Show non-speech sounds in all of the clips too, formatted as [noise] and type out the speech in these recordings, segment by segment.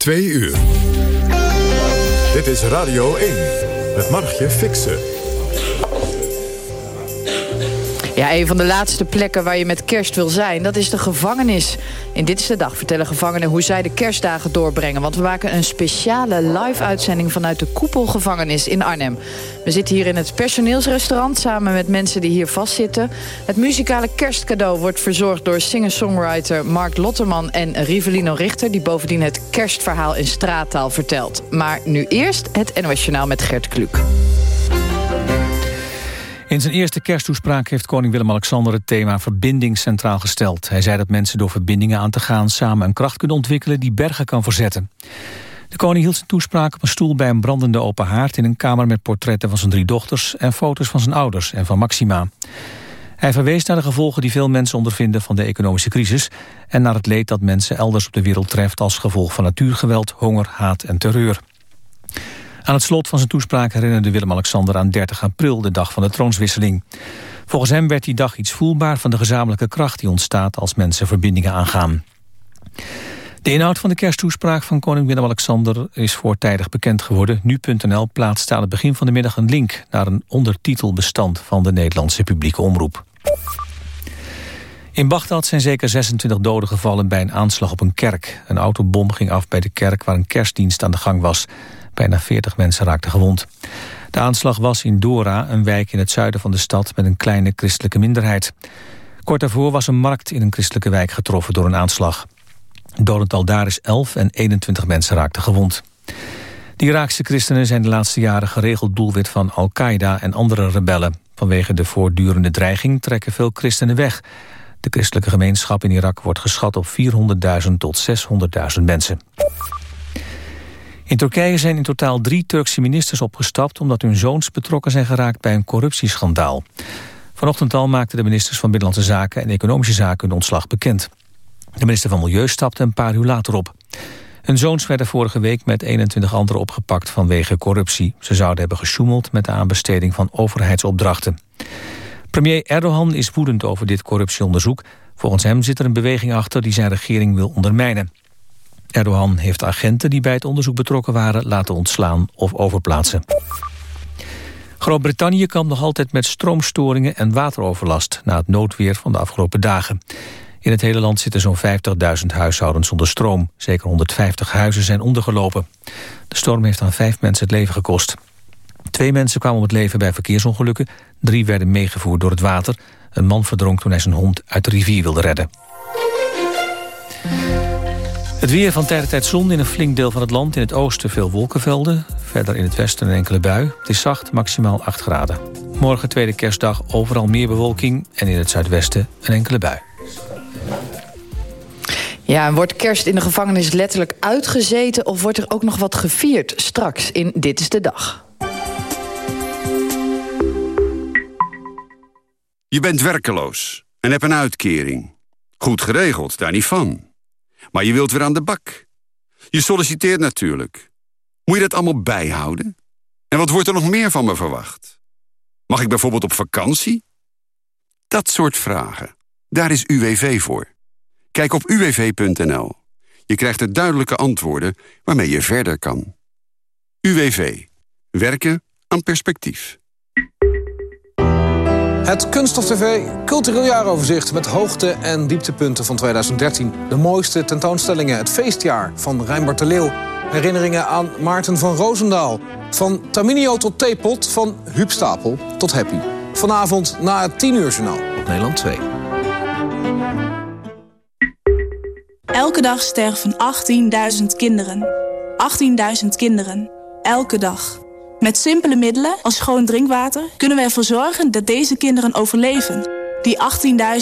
Twee uur. Dit is Radio 1. Het Margje Fixen. Een van de laatste plekken waar je met kerst wil zijn, dat is de gevangenis. In Dit is de Dag vertellen gevangenen hoe zij de kerstdagen doorbrengen. Want we maken een speciale live-uitzending vanuit de Koepelgevangenis in Arnhem. We zitten hier in het personeelsrestaurant samen met mensen die hier vastzitten. Het muzikale kerstcadeau wordt verzorgd door singer-songwriter Mark Lotterman en Rivelino Richter... die bovendien het kerstverhaal in straattaal vertelt. Maar nu eerst het NOS met Gert Kluk. In zijn eerste kersttoespraak heeft koning Willem-Alexander het thema verbinding centraal gesteld. Hij zei dat mensen door verbindingen aan te gaan samen een kracht kunnen ontwikkelen die bergen kan verzetten. De koning hield zijn toespraak op een stoel bij een brandende open haard in een kamer met portretten van zijn drie dochters en foto's van zijn ouders en van Maxima. Hij verwees naar de gevolgen die veel mensen ondervinden van de economische crisis en naar het leed dat mensen elders op de wereld treft als gevolg van natuurgeweld, honger, haat en terreur. Aan het slot van zijn toespraak herinnerde Willem-Alexander aan 30 april, de dag van de troonswisseling. Volgens hem werd die dag iets voelbaar van de gezamenlijke kracht die ontstaat als mensen verbindingen aangaan. De inhoud van de kersttoespraak van koning Willem-Alexander is voortijdig bekend geworden. Nu.nl plaatst aan het begin van de middag een link naar een ondertitelbestand van de Nederlandse publieke omroep. In Bagdad zijn zeker 26 doden gevallen bij een aanslag op een kerk. Een autobom ging af bij de kerk waar een kerstdienst aan de gang was. Bijna 40 mensen raakten gewond. De aanslag was in Dora, een wijk in het zuiden van de stad... met een kleine christelijke minderheid. Kort daarvoor was een markt in een christelijke wijk getroffen door een aanslag. Dodental daar is 11 en 21 mensen raakten gewond. De Iraakse christenen zijn de laatste jaren geregeld doelwit van Al-Qaeda en andere rebellen. Vanwege de voortdurende dreiging trekken veel christenen weg. De christelijke gemeenschap in Irak wordt geschat op 400.000 tot 600.000 mensen. In Turkije zijn in totaal drie Turkse ministers opgestapt... omdat hun zoons betrokken zijn geraakt bij een corruptieschandaal. Vanochtend al maakten de ministers van Binnenlandse Zaken... en Economische Zaken hun ontslag bekend. De minister van Milieu stapte een paar uur later op. Hun zoons werden vorige week met 21 anderen opgepakt vanwege corruptie. Ze zouden hebben gesjoemeld met de aanbesteding van overheidsopdrachten. Premier Erdogan is woedend over dit corruptieonderzoek. Volgens hem zit er een beweging achter die zijn regering wil ondermijnen. Erdogan heeft agenten die bij het onderzoek betrokken waren... laten ontslaan of overplaatsen. Groot-Brittannië kampt nog altijd met stroomstoringen en wateroverlast... na het noodweer van de afgelopen dagen. In het hele land zitten zo'n 50.000 huishoudens zonder stroom. Zeker 150 huizen zijn ondergelopen. De storm heeft aan vijf mensen het leven gekost. Twee mensen kwamen om het leven bij verkeersongelukken. Drie werden meegevoerd door het water. Een man verdronk toen hij zijn hond uit de rivier wilde redden. Het weer van tijd tot tijd zon in een flink deel van het land. In het oosten veel wolkenvelden. Verder in het westen een enkele bui. Het is zacht, maximaal 8 graden. Morgen tweede kerstdag overal meer bewolking. En in het zuidwesten een enkele bui. Ja, en wordt kerst in de gevangenis letterlijk uitgezeten... of wordt er ook nog wat gevierd straks in Dit is de Dag? Je bent werkeloos en hebt een uitkering. Goed geregeld, daar niet van. Maar je wilt weer aan de bak. Je solliciteert natuurlijk. Moet je dat allemaal bijhouden? En wat wordt er nog meer van me verwacht? Mag ik bijvoorbeeld op vakantie? Dat soort vragen. Daar is UWV voor. Kijk op uwv.nl. Je krijgt er duidelijke antwoorden waarmee je verder kan. UWV. Werken aan perspectief. Het Kunststof TV Cultureel Jaaroverzicht met hoogte- en dieptepunten van 2013. De mooiste tentoonstellingen, het feestjaar van Rijnbert de Leeuw. Herinneringen aan Maarten van Roosendaal. Van Taminio tot Theepot, van Huub Stapel tot Happy. Vanavond na het 10 uur journaal op Nederland 2. Elke dag sterven 18.000 kinderen. 18.000 kinderen. Elke dag. Met simpele middelen als schoon drinkwater kunnen we ervoor zorgen dat deze kinderen overleven. Die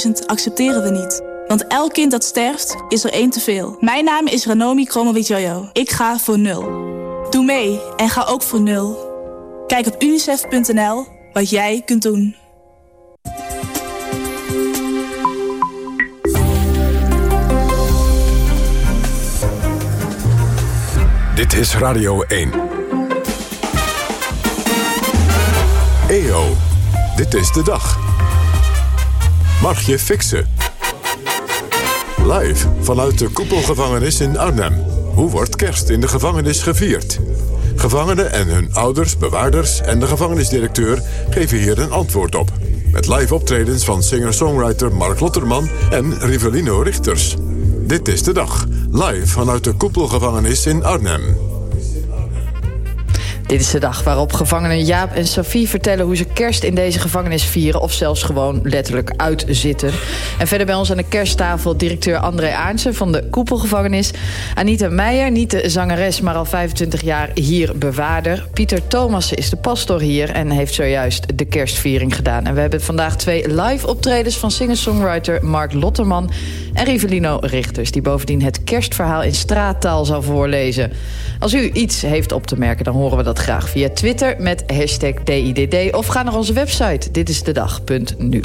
18.000 accepteren we niet. Want elk kind dat sterft, is er één te veel. Mijn naam is Ranomi Kromowidjojo. Ik ga voor nul. Doe mee en ga ook voor nul. Kijk op unicef.nl wat jij kunt doen. Dit is Radio 1. EO, dit is de dag. Mag je fixen? Live vanuit de koepelgevangenis in Arnhem. Hoe wordt kerst in de gevangenis gevierd? Gevangenen en hun ouders, bewaarders en de gevangenisdirecteur geven hier een antwoord op. Met live optredens van singer-songwriter Mark Lotterman en Rivelino Richters. Dit is de dag, live vanuit de koepelgevangenis in Arnhem. Dit is de dag waarop gevangenen Jaap en Safie vertellen... hoe ze kerst in deze gevangenis vieren... of zelfs gewoon letterlijk uitzitten. En verder bij ons aan de kersttafel directeur André Aarnsen... van de Koepelgevangenis. Anita Meijer, niet de zangeres, maar al 25 jaar hier bewaarder. Pieter Thomassen is de pastor hier... en heeft zojuist de kerstviering gedaan. En we hebben vandaag twee live optredens... van singer-songwriter Mark Lotterman en Rivelino Richters... die bovendien het kerstverhaal in straattaal zal voorlezen. Als u iets heeft op te merken, dan horen we dat graag via Twitter... met hashtag DIDD of ga naar onze website ditisdedag.nu.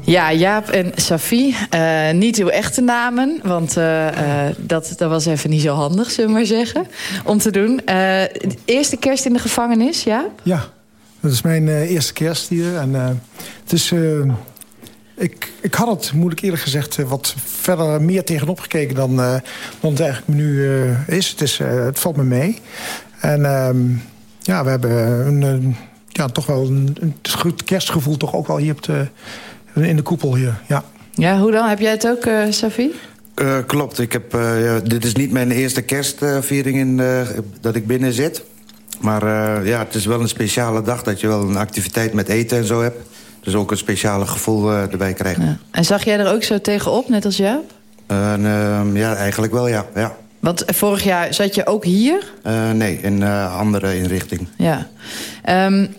Ja, Jaap en Safie. Uh, niet uw echte namen, want uh, uh, dat, dat was even niet zo handig, zullen we maar zeggen, om te doen. eerste kerst in de gevangenis, Jaap? Ja, dat is mijn eerste kerst hier. En het is ik, ik had het, moet ik eerlijk gezegd, eh, wat verder meer tegenop gekeken dan, uh, dan het eigenlijk nu uh, is. Het, is het valt me mee. En ehm, ja, we hebben een, ja, toch wel een, een, goed kerstgevoel toch ook wel hier op de, in de koepel hier. Ja. ja, hoe dan? Heb jij het ook, uh, Safie? klopt. Ik heb, ja, dit is niet mijn eerste kerstviering in, dat ik binnen zit. Maar ja, het is wel een speciale dag dat je wel een activiteit met eten en zo hebt. Dus ook een speciale gevoel uh, erbij krijgen. Ja. En zag jij er ook zo tegenop, net als Jaap? Uh, uh, ja, eigenlijk wel, ja. ja. Want vorig jaar zat je ook hier? Uh, nee, in uh, andere inrichting. Ja. Um,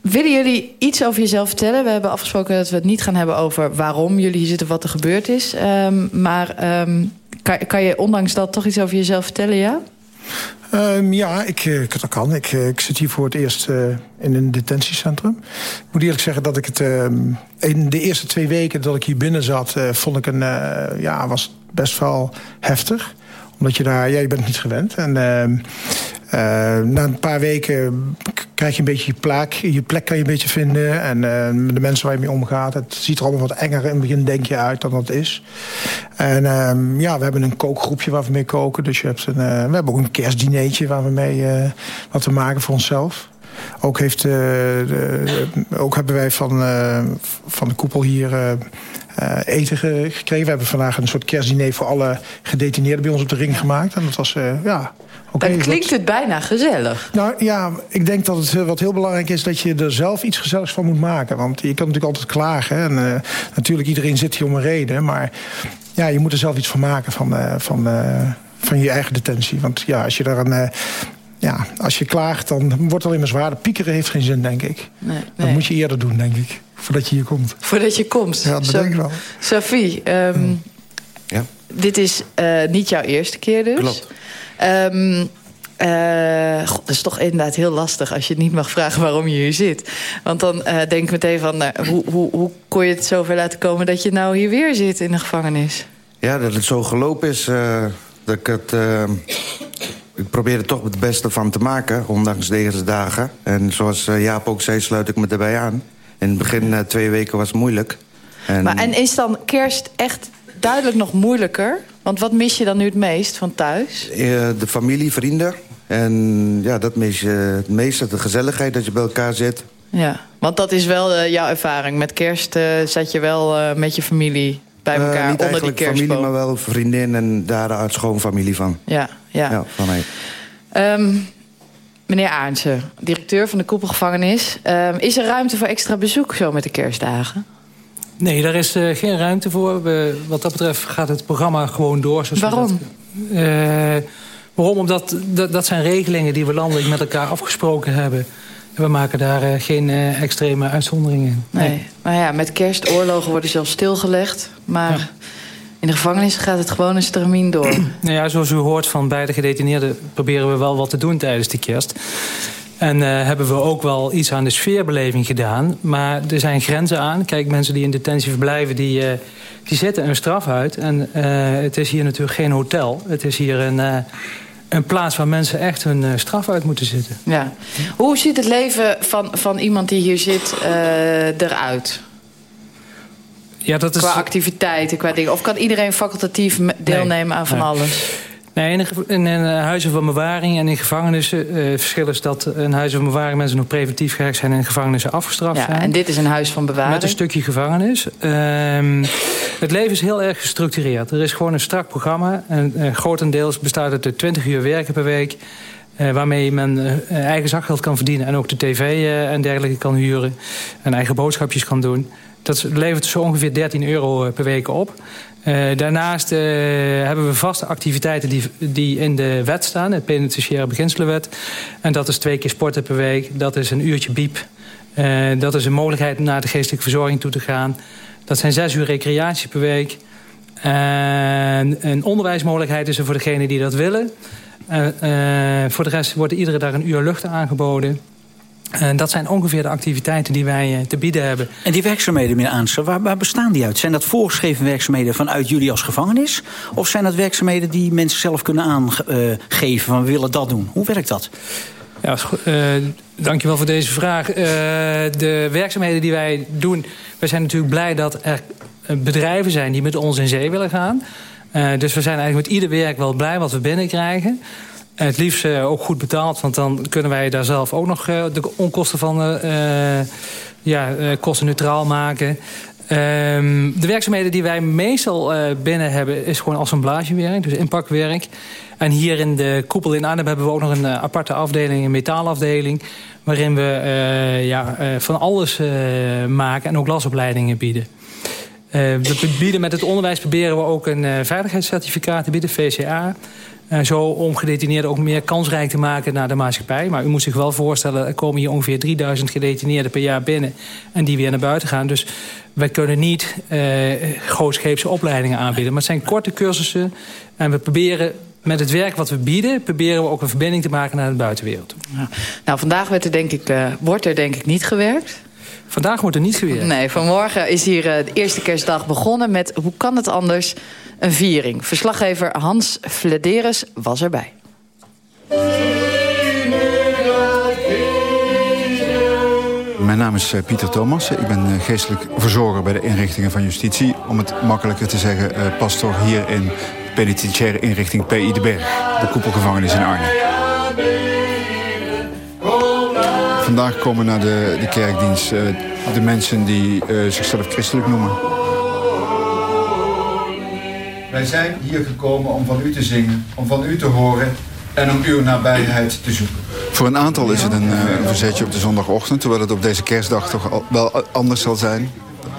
willen jullie iets over jezelf vertellen? We hebben afgesproken dat we het niet gaan hebben over waarom jullie hier zitten... wat er gebeurd is. Um, maar um, kan, kan je ondanks dat toch iets over jezelf vertellen, ja? Um, ja, ik, uh, dat kan. Ik, uh, ik zit hier voor het eerst uh, in een detentiecentrum. Ik moet eerlijk zeggen dat ik het... Um, in de eerste twee weken dat ik hier binnen zat... vond ik een... ja, was best wel heftig. Omdat je daar... Ja, je bent niet gewend. En ehm, na een paar weken krijg je een beetje je plek. Je plek kan je een beetje vinden. En uh, de mensen waar je mee omgaat. Het ziet er allemaal wat enger in het begin, denk je, uit dan dat is. En uh, ja, we hebben een kookgroepje waar we mee koken. Dus je hebt een, uh, we hebben ook een kerstdineetje waar we mee wat we maken voor onszelf. Ook, heeft, ook hebben wij van, van de koepel hier eten gekregen. We hebben vandaag een soort kerstdiner voor alle gedetineerden bij ons op de ring gemaakt. En dat was, ja, Okay, Dan klinkt het bijna gezellig. Nou ja, ik denk dat het wat heel belangrijk is... dat je er zelf iets gezelligs van moet maken. Want je kan natuurlijk altijd klagen. En uh, natuurlijk, iedereen zit hier om een reden. Maar ja, je moet er zelf iets van maken van, uh, van, uh, van je eigen detentie. Want ja, als je daar een... ja, als je klaagt, dan wordt het alleen maar zwaarder. Piekeren heeft geen zin, denk ik. Nee, nee. Dat moet je eerder doen, denk ik. Voordat je hier komt. Voordat je komt. Ja, dat so denk ik wel. Sophie, um, ja. dit is niet jouw eerste keer dus. Klopt. Um, uh, God, dat is toch inderdaad heel lastig als je niet mag vragen waarom je hier zit. Want dan uh, denk ik meteen van, uh, hoe, hoe, hoe kon je het zover laten komen dat je nou hier weer zit in de gevangenis? Ja, dat het zo gelopen is. dat ik het... ik probeer er toch het beste van te maken, ondanks deze dagen. En zoals Jaap ook zei, sluit ik me erbij aan. In het begin twee weken was het moeilijk. En... Maar, en is dan kerst echt duidelijk nog moeilijker? Want wat mis je dan nu het meest van thuis? de familie, vrienden. En ja, dat mis je het meeste. De gezelligheid, dat je bij elkaar zit. Ja, want dat is wel uh, jouw ervaring. Met kerst uh, zat je wel uh, met je familie bij elkaar niet onder die kerstboom. familie, maar wel vriendin en daar de schoonfamilie van. Ja, ja. ja van mij. Um, meneer Aarnsen, directeur van de Koepelgevangenis. Um, is er ruimte voor extra bezoek zo met de kerstdagen? Nee, daar is uh, geen ruimte voor. We, wat dat betreft gaat het programma gewoon door. Zoals Waarom? Dat, uh, waarom? Omdat dat, dat zijn regelingen die we landelijk met elkaar afgesproken hebben. En we maken daar uh, geen extreme uitzonderingen in. Nee. nee. maar ja, met kerstoorlogen worden zelfs stilgelegd. Maar ja. in de gevangenis gaat het gewoon een stramien door. [clears throat] nou ja, zoals u hoort van beide gedetineerden... proberen we wel wat te doen tijdens de kerst. En uh, hebben we ook wel iets aan de sfeerbeleving gedaan. Maar er zijn grenzen aan. Kijk, mensen die in detentie verblijven, die, uh, die zetten een straf uit. En uh, het is hier natuurlijk geen hotel. Het is hier een, een plaats waar mensen echt hun straf uit moeten zitten. Ja. Hoe ziet het leven van, van iemand die hier zit eruit? Ja, dat is... Qua activiteiten, qua dingen. Of kan iedereen facultatief deelnemen aan van alles? Nee, in, in eh, huizen van bewaring en in gevangenissen... Uh, verschil is dat in huizen van bewaring mensen nog preventief gericht zijn... en in gevangenissen afgestraft ja, zijn. En dit is een huis van bewaring? Met een stukje gevangenis. Uh, het leven is heel erg gestructureerd. Er is gewoon een strak programma. En uh, grotendeels bestaat het uit 20 uur werken per week... Uh, waarmee men eigen zakgeld kan verdienen... en ook de tv en dergelijke kan huren... en eigen boodschapjes kan doen... Dat levert zo ongeveer 13 euro per week op. Uh, daarnaast uh, hebben we vaste activiteiten die, die in de wet staan. Het penitentiaire beginselenwet. En dat is twee keer sporten per week. Dat is een uurtje biep. Uh, dat is een mogelijkheid om naar de geestelijke verzorging toe te gaan. Dat zijn zes uur recreatie per week. En een onderwijsmogelijkheid is er voor degenen die dat willen. voor de rest wordt iedere dag een uur lucht aangeboden. En dat zijn ongeveer de activiteiten die wij te bieden hebben. En die werkzaamheden, meneer Aanster, waar, waar, bestaan die uit? Zijn dat voorgeschreven werkzaamheden vanuit jullie als gevangenis? Of zijn dat werkzaamheden die mensen zelf kunnen aangeven van we willen dat doen? Hoe werkt dat? Ja, uh, dankjewel voor deze vraag. Uh, de werkzaamheden die wij doen... wij zijn natuurlijk blij dat er bedrijven zijn die met ons in zee willen gaan. Uh, dus we zijn eigenlijk met ieder werk wel blij wat we binnenkrijgen. Het liefst uh, ook goed betaald, want dan kunnen wij daar zelf ook nog uh, de onkosten van uh, ja, kostenneutraal maken. Um, de werkzaamheden die wij meestal binnen hebben is gewoon assemblagewerk, dus inpakwerk. En hier in de koepel in Arnhem hebben we ook nog een aparte afdeling, een metaalafdeling... waarin we ja, van alles maken en ook lasopleidingen bieden. we bieden met het onderwijs proberen we ook een veiligheidscertificaat te bieden, VCA... Uh, zo om gedetineerden ook meer kansrijk te maken naar de maatschappij. Maar u moet zich wel voorstellen, er komen hier ongeveer 3000 gedetineerden per jaar binnen. En die weer naar buiten gaan. Dus wij kunnen niet uh, grootscheepse opleidingen aanbieden. Maar het zijn korte cursussen. En we proberen met het werk wat we bieden... proberen we ook een verbinding te maken naar de buitenwereld. Nou, vandaag werd er denk ik, uh, wordt er denk ik niet gewerkt. Vandaag wordt er niet gewerkt. Nee, vanmorgen is hier de eerste kerstdag begonnen met... hoe kan het anders een viering. Verslaggever Hans Flederis was erbij. Mijn naam is Pieter Thomas. Ik ben geestelijk verzorger bij de inrichtingen van justitie. Om het makkelijker te zeggen, pastor hier in de penitentiaire inrichting PI de Berg. De koepelgevangenis in Arnhem. Vandaag komen naar de, de kerkdienst de mensen die uh, zichzelf christelijk noemen. Wij zijn hier gekomen om van u te zingen, om van u te horen en om uw nabijheid te zoeken. Voor een aantal is het een, een verzetje op de zondagochtend... terwijl het op deze kerstdag toch wel anders zal zijn.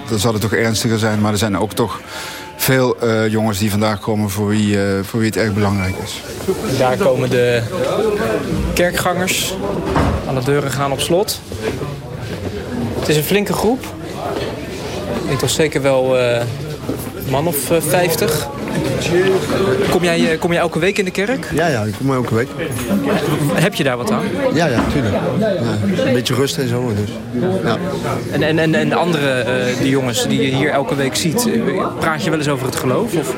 Dan zal het toch ernstiger zijn, maar er zijn ook toch veel uh, jongens die vandaag komen... Voor wie, uh, voor wie het erg belangrijk is. Daar komen de kerkgangers. Alle deuren gaan op slot. Het is een flinke groep. Ik toch zeker wel uh, man of 50. Kom jij, kom jij elke week in de kerk? Ja, ja, ik kom elke week. Heb je daar wat aan? Ja, ja, tuurlijk. Ja, een beetje rust en zo. Dus. Ja. En, en, en, en de andere uh, die jongens die je hier elke week ziet, praat je wel eens over het geloof? Of?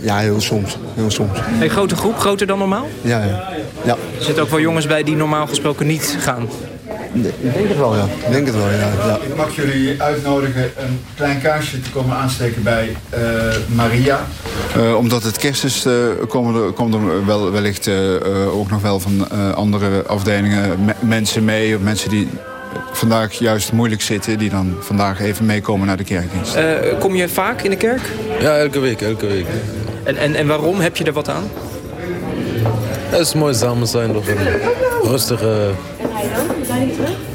Ja, heel soms. Heel soms. Een grote groep, groter dan normaal? Ja, ja. ja. Er zitten ook wel jongens bij die normaal gesproken niet gaan. Ik denk het wel, ja. Ik denk het wel, ja. ja. Ik mag jullie uitnodigen een klein kaarsje te komen aansteken bij uh, Maria. Uh, omdat het kerst is, uh, komen er, komt er wel, wellicht ook nog wel van andere afdelingen me mensen mee. Of mensen die vandaag juist moeilijk zitten, die dan vandaag even meekomen naar de kerkdienst. kom je vaak in de kerk? Ja, elke week, elke week. En, en, en waarom? Heb je er wat aan? Het is mooi samen zijn, of een rustige...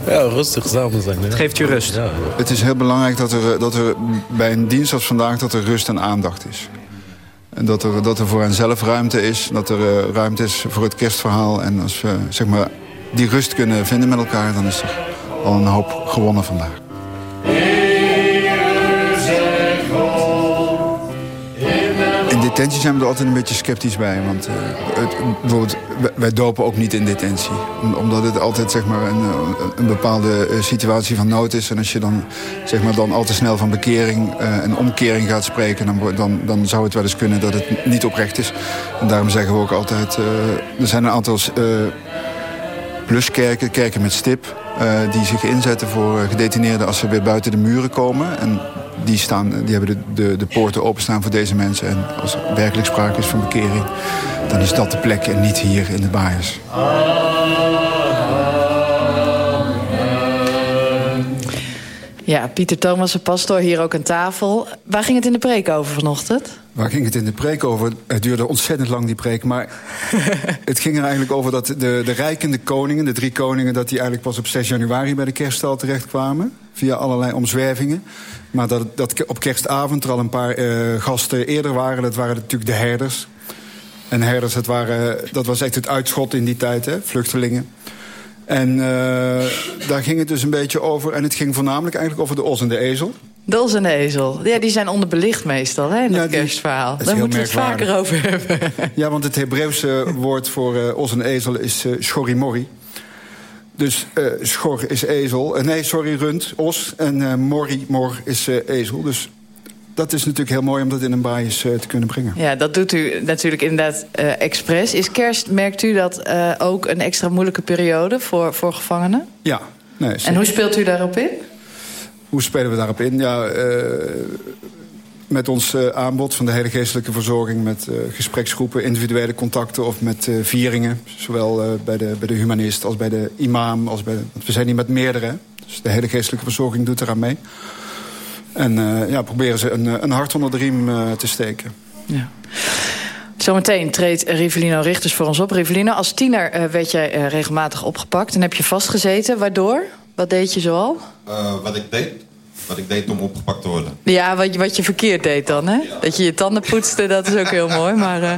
Ja, rustig samen zijn. Het geeft je rust. Ja. Het is heel belangrijk dat er, dat er bij een dienst als vandaag dat er rust en aandacht is. En dat er, dat er voor hen zelf ruimte is. Dat er uh, ruimte is voor het kerstverhaal. En als we zeg maar, die rust kunnen vinden met elkaar... dan is er al een hoop gewonnen vandaag. Detentie zijn we er altijd een beetje sceptisch bij. Want uh, het, bijvoorbeeld, wij dopen ook niet in detentie. Omdat het altijd zeg maar, een, een bepaalde situatie van nood is. En als je dan, zeg maar, dan al te snel van bekering en omkering gaat spreken... Dan, dan, dan zou het wel eens kunnen dat het niet oprecht is. En daarom zeggen we ook altijd... Er zijn een aantal pluskerken, kerken met stip... die zich inzetten voor gedetineerden als ze weer buiten de muren komen. En die, staan, die hebben de, de, de poorten openstaan voor deze mensen. En als er werkelijk sprake is van bekering, dan is dat de plek en niet hier in de baaiers. Ja, Pieter Thomas, de pastor, hier ook aan tafel. Waar ging het in de preek over vanochtend? Waar ging het in de preek over? Het duurde ontzettend lang, die preek. Maar [laughs] het ging er eigenlijk over dat de, de rijkende koningen... de drie koningen, dat die eigenlijk pas op 6 januari... bij de kerststal terechtkwamen, via allerlei omzwervingen. Maar dat, dat op kerstavond er al een paar uh, gasten eerder waren... dat waren natuurlijk de herders. En herders, dat, waren, dat was echt het uitschot in die tijd, hè, vluchtelingen. En uh, daar ging het dus een beetje over. En het ging voornamelijk eigenlijk over de os en de ezel. De os en de ezel. Ja, die zijn onderbelicht meestal, hè, in ja, het kerstverhaal. Daar moeten we het vaker over hebben. [laughs] Ja, want het Hebreeuwse woord voor uh, os en ezel is uh, schorimori. Dus uh, schor is ezel. nee, sorry, rund, os. En mori, mor is ezel. Dus dat is natuurlijk heel mooi om dat in een baais uh, te kunnen brengen. Ja, dat doet u natuurlijk inderdaad uh, expres. Is kerst, merkt u dat uh, ook een extra moeilijke periode voor, voor gevangenen? Ja. Nee, en hoe speelt u daarop in? Hoe spelen we daarop in? Ja, met ons aanbod van de hele geestelijke verzorging... met gespreksgroepen, individuele contacten of met vieringen. Zowel bij, de, bij de humanist als bij de imam. Als bij, we zijn hier met meerdere. Dus de hele geestelijke verzorging doet eraan mee. En uh, ja, proberen ze een, een hart onder de riem uh, te steken. Ja. Zometeen treedt Rivelino Richters voor ons op. Rivelino, als tiener uh, werd jij regelmatig opgepakt en heb je vastgezeten. Waardoor? Wat deed je zoal? wat ik deed? Wat ik deed om opgepakt te worden. Ja, wat je, wat je verkeerd deed dan, hè? Dat je je tanden poetste, dat is ook heel [laughs] mooi, maar... Uh...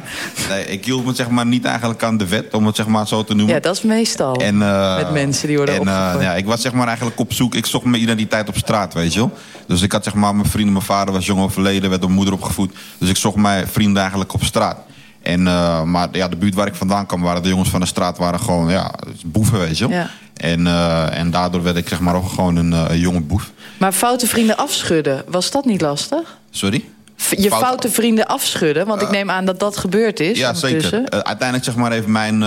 Nee, ik hield me zeg maar niet eigenlijk aan de wet, om het zeg maar zo te noemen. Ja, dat is meestal. En, uh, met mensen die worden en, uh, ja, Ik was zeg maar eigenlijk op zoek, ik zocht mijn identiteit op straat, weet je wel. Dus ik had zeg maar mijn vrienden, mijn vader was jong overleden, werd door mijn moeder opgevoed. Dus ik zocht mijn vrienden eigenlijk op straat. En, maar ja, de buurt waar ik vandaan kwam, waren de jongens van de straat waren gewoon ja, boeven, weet je wel. Ja. En, en daardoor werd ik zeg maar ook gewoon een, een jonge boef. Maar foute vrienden afschudden, was dat niet lastig? Sorry? Je Fout... foute vrienden afschudden, want ik neem aan dat dat gebeurd is. Ja, zeker. uiteindelijk zeg maar heeft mijn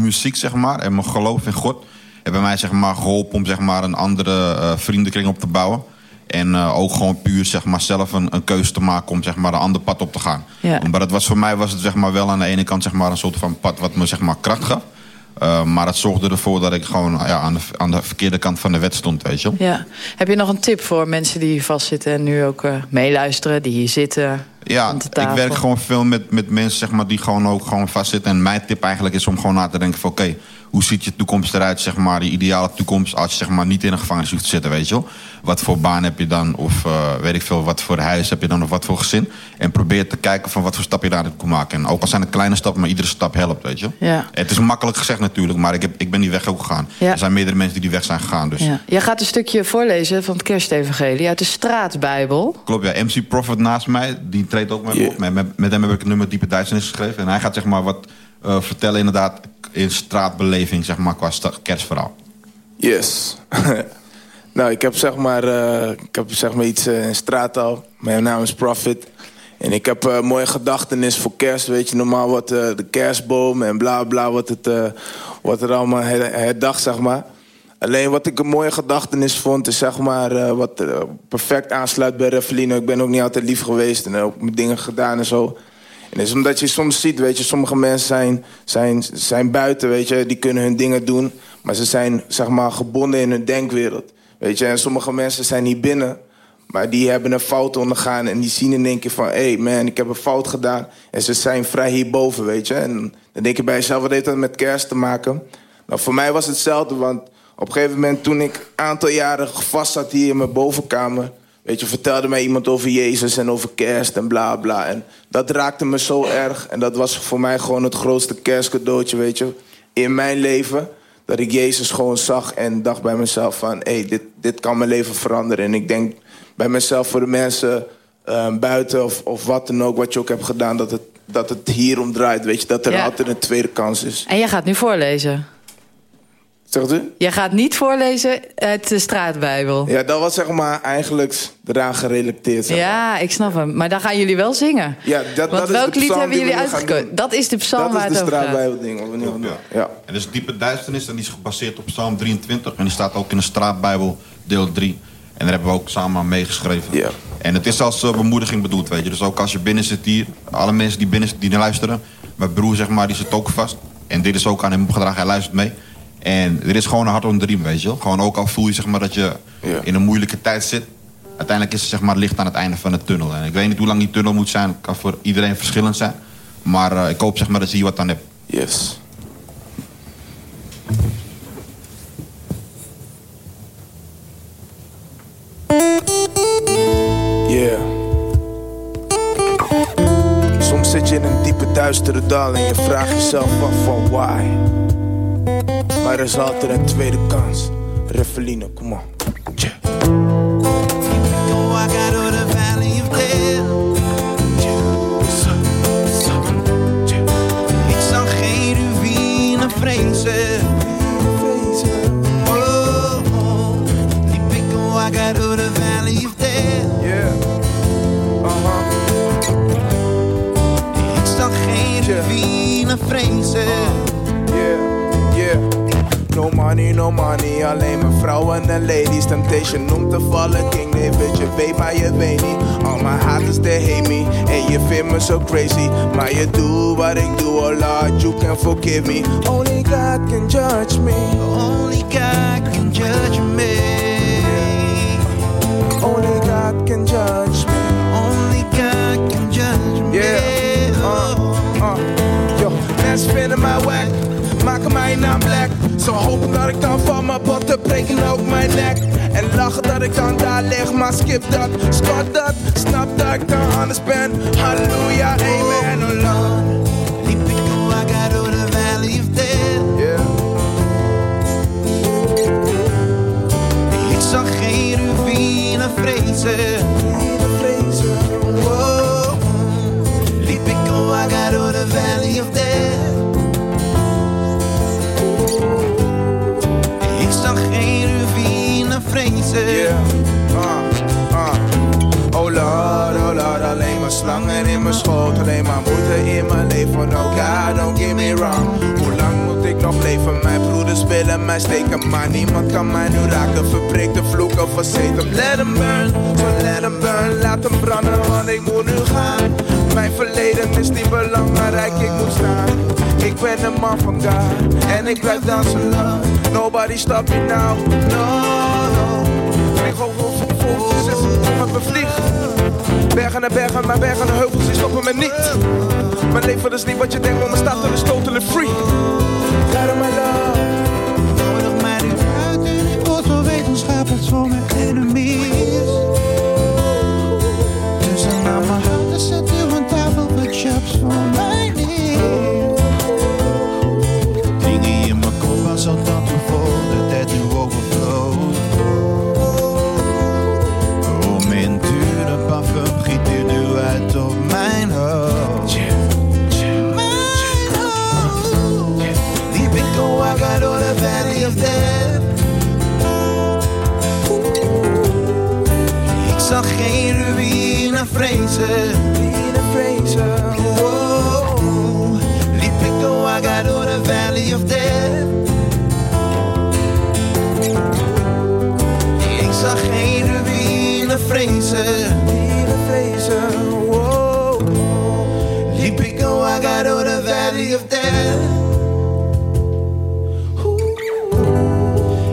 muziek zeg maar, en mijn geloof in God... hebben mij zeg maar, geholpen om zeg maar, een andere vriendenkring op te bouwen. En ook gewoon puur zeg maar, zelf een, een keuze te maken om zeg maar, een ander pad op te gaan. Ja. Maar dat was, voor mij was het zeg maar, wel aan de ene kant zeg maar, een soort van pad wat me zeg maar, kracht gaf. Uh, maar het zorgde ervoor dat ik gewoon ja, aan, de, aan de verkeerde kant van de wet stond, weet je. Ja. Heb je nog een tip voor mensen die vastzitten en nu ook uh, meeluisteren, die hier zitten? Ja, ik werk gewoon veel met, met mensen zeg maar, die gewoon ook gewoon vastzitten. En mijn tip eigenlijk is om gewoon na te denken van... oké, hoe ziet je toekomst eruit, zeg maar, die ideale toekomst... als je zeg maar, niet in een gevangenis hoeft te zitten, weet je wel. Wat voor baan heb je dan, of uh, weet ik veel, wat voor huis heb je dan... of wat voor gezin. En probeer te kijken van wat voor stap je daarin kan maken. En ook al zijn het kleine stappen, maar iedere stap helpt, weet je. Ja. Het is makkelijk gezegd natuurlijk, maar ik, heb, ik ben die weg ook gegaan. Ja. Er zijn meerdere mensen die die weg zijn gegaan, dus... Ja. Jij gaat een stukje voorlezen van het kerstevangelie uit de straatbijbel. Klopt, ja. MC Prophet naast mij, die treedt ook met me op. Met, met, met hem heb ik het nummer Diepe Duisternis geschreven. En hij gaat zeg maar wat uh, vertellen inderdaad in straatbeleving, zeg maar, qua kerstverhaal. Yes. [laughs] nou, ik heb zeg maar, uh, ik heb zeg maar iets uh, in straattaal. Mijn naam is Prophet. En ik heb uh, mooie gedachtenis voor kerst. Weet je, normaal wat de kerstboom en bla bla, wat, het, wat er allemaal herdacht, zeg maar. Alleen wat ik een mooie gedachtenis vond, is zeg maar wat perfect aansluit bij Revelino. Ik ben ook niet altijd lief geweest en ook dingen gedaan en zo. En dat is omdat je soms ziet, weet je, sommige mensen zijn, zijn, zijn buiten, weet je, die kunnen hun dingen doen. Maar ze zijn, zeg maar, gebonden in hun denkwereld. Weet je, en sommige mensen zijn hier binnen, maar die hebben een fout ondergaan. En die zien in één keer van, hé hey man, ik heb een fout gedaan. En ze zijn vrij hierboven, weet je. En dan denk je bij jezelf, wat heeft dat met kerst te maken? Nou, voor mij was het hetzelfde, want op een gegeven moment toen ik een aantal jaren vast zat hier in mijn bovenkamer... Weet je, vertelde mij iemand over Jezus en over kerst en bla bla. En dat raakte me zo erg. En dat was voor mij gewoon het grootste kerstcadeautje, weet je, in mijn leven. Dat ik Jezus gewoon zag en dacht bij mezelf van... hé, hey, dit, dit kan mijn leven veranderen. En ik denk bij mezelf voor de mensen uh, buiten of, of wat dan ook... wat je ook hebt gedaan, dat het, dat het hier om draait. Weet je, dat er ja. altijd een tweede kans is. En jij gaat nu voorlezen. Zegt u? Jij gaat niet voorlezen uit de straatbijbel. Ja, dat was zeg maar eigenlijk eraan gerelateerd. Zeg maar. Ja, ik snap hem. Maar dan gaan jullie wel zingen. Ja, dat, Want dat welk lied hebben jullie uitgekozen? Dat is de psalm waar het over gaat. Dat is de straatbijbel ding. Ja. ja. En dat is diepe duisternis en die is gebaseerd op psalm 23. En die staat ook in de straatbijbel deel 3. En daar hebben we ook samen aan meegeschreven. Ja. En het is als uh, bemoediging bedoeld, weet je. Dus ook als je binnen zit hier, alle mensen die binnen die luisteren... mijn broer, zeg maar, die zit ook vast. En dit is ook aan hem opgedragen, hij luistert mee. En dit is gewoon een hart onder de riem, weet je wel. Gewoon ook al voel je zeg maar, dat je in een moeilijke tijd zit... uiteindelijk is het zeg maar, licht aan het einde van de tunnel. En ik weet niet hoe lang die tunnel moet zijn. Het kan voor iedereen verschillend zijn. Maar uh, ik hoop zeg maar, dat je hier wat aan hebt. Yes. Yeah. Soms zit je in een diepe duistere dal en je vraagt jezelf af van why. Maar er is altijd een tweede kans. Reveline, kom op. money, no money, alleen mijn vrouwen en ladies. Temptation om te vallen, king David, je weet maar je weet niet. Al mijn haters, they hate me, en je vindt me so crazy. Maar je doet wat ik doe, oh Lord, you can forgive me. Only God can judge me. Only God can judge me. Only God can judge me. Only God can judge me. Yeah, uh, uh. Yo, mensen vinden mij wack, maken mijn naam black. Ze hopen dat ik dan van mijn botten breken ook mijn nek. En lachen dat ik dan daar lig, maar skip dat, scot dat. Snap dat ik dan anders ben. Halleluja, amen, oh Lord. Liep ik oh, I got to the valley of death. Yeah. Ik zag geen ruïne vrezen. Oh, liep ik I got to the valley of death. Yeah, uh, uh. Oh Lord, oh Lord, alleen maar slangen in mijn schoot. Alleen maar moeite in mijn leven, oh God, don't get me wrong. Hoe lang moet ik nog leven? Mijn broeders willen mij steken, maar niemand kan mij nu raken. Verbreek de vloeken, verzet hem, let hem burn. Let hem burn, laat hem branden, want ik moet nu gaan. Mijn verleden is niet belangrijk, ik moet staan. Ik ben een man van God, en ik blijf dansen lang. Nobody stop me now, no, no. Ik hoog op vogels, met me vlieg. Bergen en bergen, maar bergen en heuvels, die stoppen me niet. Mijn leven is niet wat je denkt, want mijn staat is totally free. God of my love. Nodig mij nu uit ik word voor wetenschap het voor mijn enemies. Vrezen. Ruïne vrezen. Oh, liep ik oh, I got the valley of death. Ik zag geen ruïne vrezen. Ruïne vrezen. Wow. Liep ik oh, I got all the valley of death.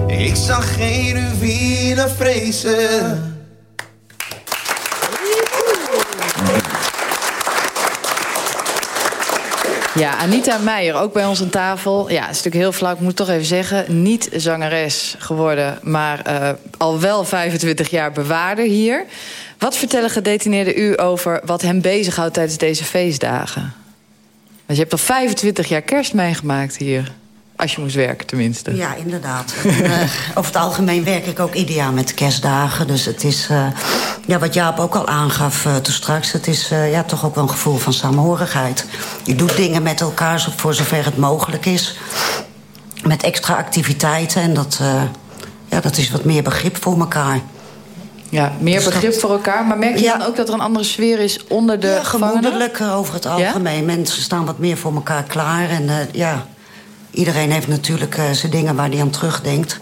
Ik zag geen ruïne vrezen. Ja, Anita Meijer, ook bij ons aan tafel. Ja, het is natuurlijk heel flauw, ik moet toch even zeggen. Niet zangeres geworden, maar uh, al wel 25 jaar bewaarder hier. Wat vertellen gedetineerden u over wat hem bezighoudt tijdens deze feestdagen? Want je hebt al 25 jaar kerst meegemaakt hier. Als je moest werken, tenminste. Ja, inderdaad. en, uh, over het algemeen werk ik ook ieder jaar met kerstdagen. Dus het is, uh, ja, wat Jaap ook al aangaf uh, toen straks... het is ja, toch ook wel een gevoel van samenhorigheid. Je doet dingen met elkaar voor zover het mogelijk is. Met extra activiteiten. En dat, ja, dat is wat meer begrip voor elkaar. Ja, meer dus begrip dat... voor elkaar. Maar merk je ja. dan ook dat er een andere sfeer is onder de ja, gemoedelijk over het algemeen. Ja? Mensen staan wat meer voor elkaar klaar. En ja... Iedereen heeft natuurlijk uh, zijn dingen waar hij aan terugdenkt.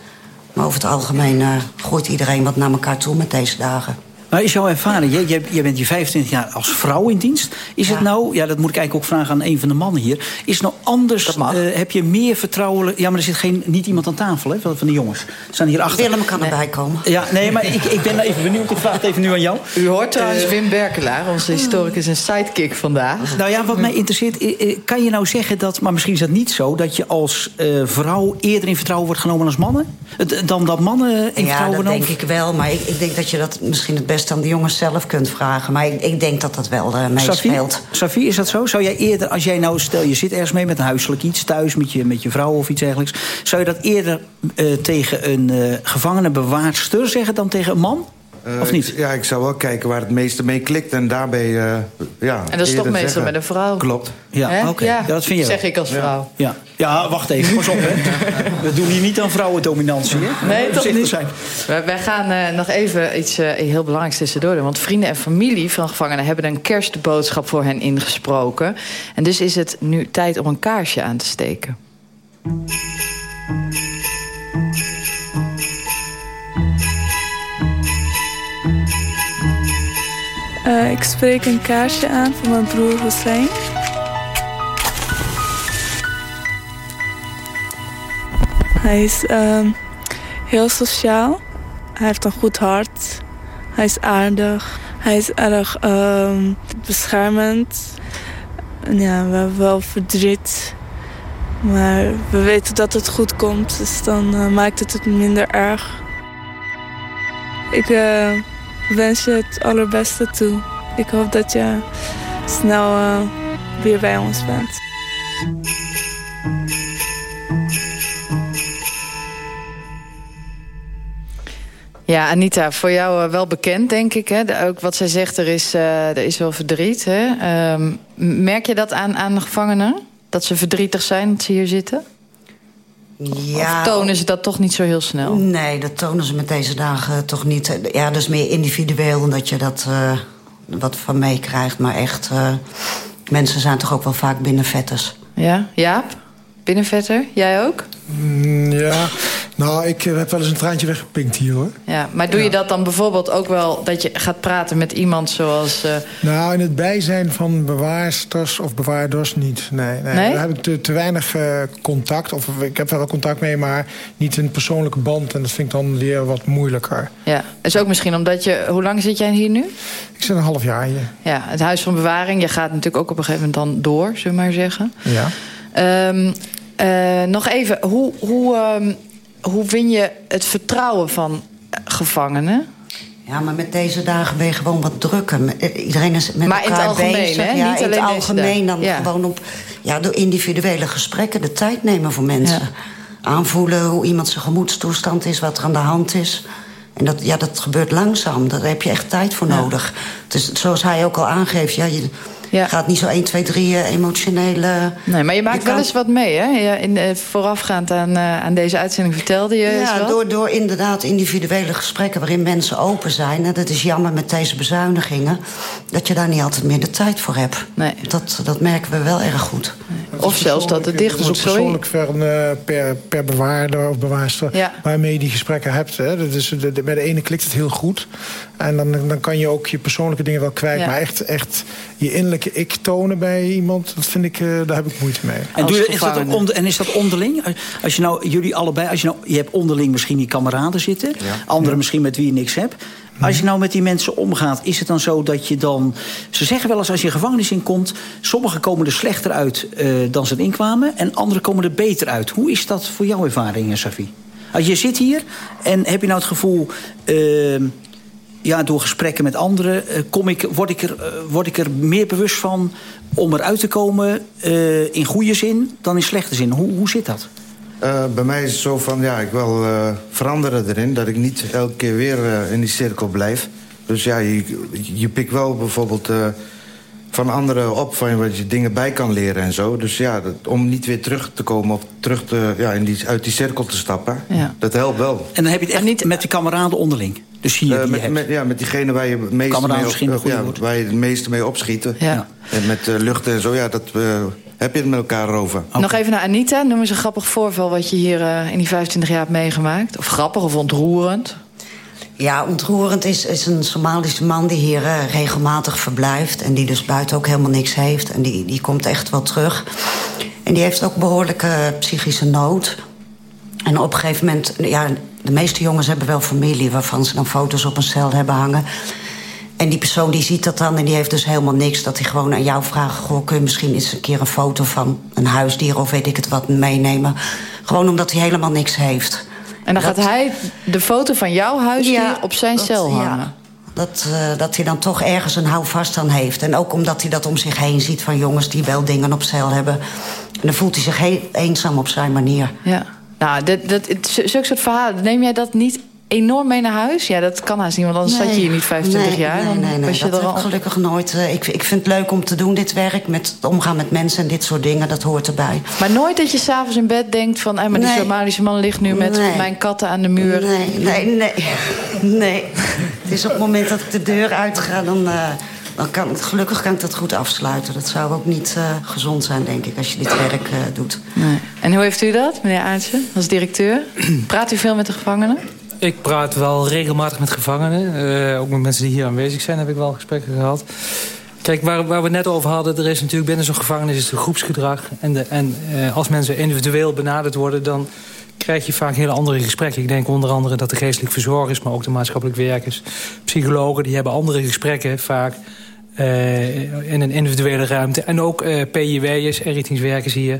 Maar over het algemeen uh, groeit iedereen wat naar elkaar toe met deze dagen. Maar is jouw ervaring, jij, jij, jij bent je 25 jaar als vrouw in dienst. Is het nou, ja, dat moet ik eigenlijk ook vragen aan een van de mannen hier. Is het nou anders, eh, heb je meer vertrouwen... Ja, maar er zit geen, niet iemand aan tafel hè, van, de jongens. Ze staan hier achter. Willem kan erbij komen. Ja, nee, maar ik, ik ben even benieuwd. Ik vraag het even nu aan jou. U hoort trouwens Eh, Wim Berkelaar, onze historicus en sidekick vandaag. Nou ja, wat mij interesseert, eh, kan je nou zeggen dat, maar misschien is dat niet zo, dat je als eh, vrouw eerder in vertrouwen wordt genomen als mannen? Dan dat mannen in Ja, vertrouwen dat genomen? denk ik wel. Maar ik, ik denk dat je dat misschien het beste aan de jongens zelf kunt vragen. Maar ik, ik denk dat dat wel Safie, meespeelt. Safie, is dat zo? Zou jij eerder, als jij nou, stel je zit ergens mee met een huiselijk iets thuis, met je, met je vrouw of iets dergelijks, zou je dat eerder eh, tegen een eh gevangene zeggen dan tegen een man? Eh, Of niet? ik- ja, ik zou wel kijken waar het meeste mee klikt en daarbij... eh, ja, En dat is toch meestal zeggen. met een vrouw. Klopt. Ja, oké. Ja, Ja, dat vind je zeg wel. ik als vrouw. Ja. ja, wacht even, pas op hè. [laughs] We doen hier niet aan vrouwendominantie hè. Nee, toch niet. zijn. Wij, wij gaan eh, nog even iets heel belangrijks tussendoor doen. Want vrienden en familie van gevangenen hebben een kerstboodschap voor hen ingesproken. En dus is het nu tijd om een kaarsje aan te steken. Eh, ik spreek een kaarsje aan voor mijn broer Hussein. Hij is ehm, heel sociaal. Hij heeft een goed hart. Hij is aardig. Hij is erg ehm, beschermend. En ja, we hebben wel verdriet. Maar we weten dat het goed komt. Dus dan eh, maakt het het minder erg. Ik eh, wens je het allerbeste toe. Ik hoop dat je snel eh, weer bij ons bent. Ja, Anita, voor jou eh, wel bekend, denk ik. Hè? Ook wat zij zegt, er is, eh, er is wel verdriet. Hè? Ehm, merk je dat aan, aan de gevangenen? Dat ze verdrietig zijn dat ze hier zitten? Ja, Of tonen ze dat toch niet zo heel snel? Nee, dat tonen ze met deze dagen toch niet. Ja, dat is meer individueel omdat je dat eh, wat van meekrijgt. Maar echt, eh, mensen zijn toch ook wel vaak binnenvetters. Ja, Jaap? Binnenvetter? Jij ook? Mm, ja, nou, ik eh, heb wel eens een traantje weggepinkt hier, hoor. Ja, maar doe je dat dan bijvoorbeeld ook wel... dat je gaat praten met iemand zoals... eh, Nou, in het bijzijn van bewaarsters of bewaarders niet. Nee, nee. Nee? daar heb ik te, te weinig eh, contact. Of ik heb wel contact mee, maar niet een persoonlijke band. En dat vind ik dan weer wat moeilijker. ja, is ook misschien omdat je... Hoe lang zit jij hier nu? Ik zit een half jaar hier. Ja, het Huis van Bewaring. Je gaat natuurlijk ook op een gegeven moment dan door, zullen we maar zeggen. Ja. Ehm, eh, nog even, hoe, hoe, ehm, hoe win je het vertrouwen van gevangenen? Ja, maar met deze dagen ben je gewoon wat drukker. Eh, Iedereen is met Maar elkaar algemeen, bezig. hè? Ja, Niet in het algemeen dan Ja. gewoon op... Ja, door individuele gesprekken de tijd nemen voor mensen. Aanvoelen hoe iemand zijn gemoedstoestand is, wat er aan de hand is. En dat, ja, dat gebeurt langzaam. Daar heb je echt tijd voor nodig. Dus zoals hij ook al aangeeft, ja, je gaat niet zo 1, 2, 3 eh, emotionele... Nee, maar je maakt wel kan- eens wat mee, hè? Ja, in, voorafgaand aan, eh, aan deze uitzending vertelde je Ja, wat. door, door inderdaad individuele gesprekken waarin mensen open zijn. En dat is jammer met deze bezuinigingen. Dat je daar niet altijd meer de tijd voor hebt. Nee. Dat, dat merken we wel erg goed. Of zelfs dat het dicht Het is moet, ook sorry. persoonlijk per, eh, per, per bewaarder of bewaarster Ja. waarmee je die gesprekken hebt. Hè. Dat is, de, de- bij de ene klikt het heel goed. En dan, dan kan je ook je persoonlijke dingen wel kwijt. Ja. Maar echt, echt je innerlijke ik tonen bij iemand, dat vind ik, eh, daar heb ik moeite mee. En, doe je, is dat ook onder, en is dat onderling? Als je nou, jullie allebei, als je nou, je hebt onderling misschien die kameraden zitten, anderen misschien met wie je niks hebt. Als je nou met die mensen omgaat, is het dan zo dat je dan. Ze zeggen wel eens als je gevangenis inkomt, sommigen komen er slechter uit eh, dan ze erin kwamen, en anderen komen er beter uit. Hoe is dat voor jouw ervaring, Safi? Als je zit hier en heb je nou het gevoel. ehm, ja, door gesprekken met anderen eh, kom ik, word, ik er, eh, word ik er meer bewust van om eruit te komen eh, in goede zin dan in slechte zin. Hoe, hoe zit dat? Eh, bij mij is het zo van, ja, ik wil eh, veranderen erin. Dat ik niet elke keer weer in die cirkel blijf. Dus ja, je, je pikt wel bijvoorbeeld eh, van anderen op... van wat je dingen bij kan leren en zo. Dus ja, dat, om niet weer terug te komen of terug te, ja, in die, uit die cirkel te stappen... Ja. dat helpt wel. En dan heb je het echt met de kameraden onderling. Dus hier Eh, die met, ja, met diegene waar je het meeste, mee, op, goede ja, waar je het meeste mee opschieten. Ja. En met eh, luchten en zo, ja, dat eh, heb je het met elkaar over. Nog even naar Anita. Noem eens een grappig voorval wat je hier eh, in die 25 jaar hebt meegemaakt. Of grappig of ontroerend. Ja, ontroerend is, is een Somalische man die hier uh, regelmatig verblijft... en die dus buiten ook helemaal niks heeft. En die, die komt echt wel terug. En die heeft ook behoorlijke psychische nood. En op een gegeven moment... Ja, de meeste jongens hebben wel familie... waarvan ze dan foto's op een cel hebben hangen. En die persoon die ziet dat dan en die heeft dus helemaal niks... dat hij gewoon aan jou vraagt... Goh, kun je misschien eens een keer een foto van een huisdier... of weet ik het wat meenemen. Gewoon omdat hij helemaal niks heeft... En dan gaat hij de foto van jouw huisdier ja, op zijn dat, cel hangen? Ja, dat, uh, dat hij dan toch ergens een houvast aan heeft. En ook omdat hij dat om zich heen ziet van jongens die wel dingen op cel hebben. En dan voelt hij zich heel eenzaam op zijn manier. Ja. Nou, dat, dat, zulke soort verhalen, neem jij dat niet enorm mee naar huis? Ja, dat kan haast niet, want anders nee, zat je hier niet 25 nee, jaar. Nee, nee, nee. Was je dat er heb ik gelukkig nooit. Uh, ik, ik vind het leuk om te doen, dit werk. Met omgaan met mensen en dit soort dingen, dat hoort erbij. Maar nooit dat je s'avonds in bed denkt van... Eh, maar die Somalische man ligt nu met mijn katten aan de muur. Nee, nee, nee. [laughs] nee. het is op het moment dat ik de deur uitga, dan... Uh, dan kan, gelukkig kan ik dat goed afsluiten. Dat zou ook niet uh, gezond zijn, denk ik, als je dit werk uh, doet. Nee. En hoe heeft u dat, meneer Aartsen, als directeur? Praat u veel met de gevangenen? Ik praat wel regelmatig met gevangenen. Uh, ook met mensen die hier aanwezig zijn heb ik wel gesprekken gehad. Kijk, waar, waar we het net over hadden... er is natuurlijk binnen zo'n gevangenis is het groepsgedrag. En, de, en uh, als mensen individueel benaderd worden... dan krijg je vaak hele andere gesprekken. Ik denk onder andere dat de geestelijk verzorgers... maar ook de maatschappelijk werkers, psychologen... die hebben andere gesprekken vaak... Uh, in een individuele ruimte. En ook uh, PJW'ers, errichtingswerkers hier...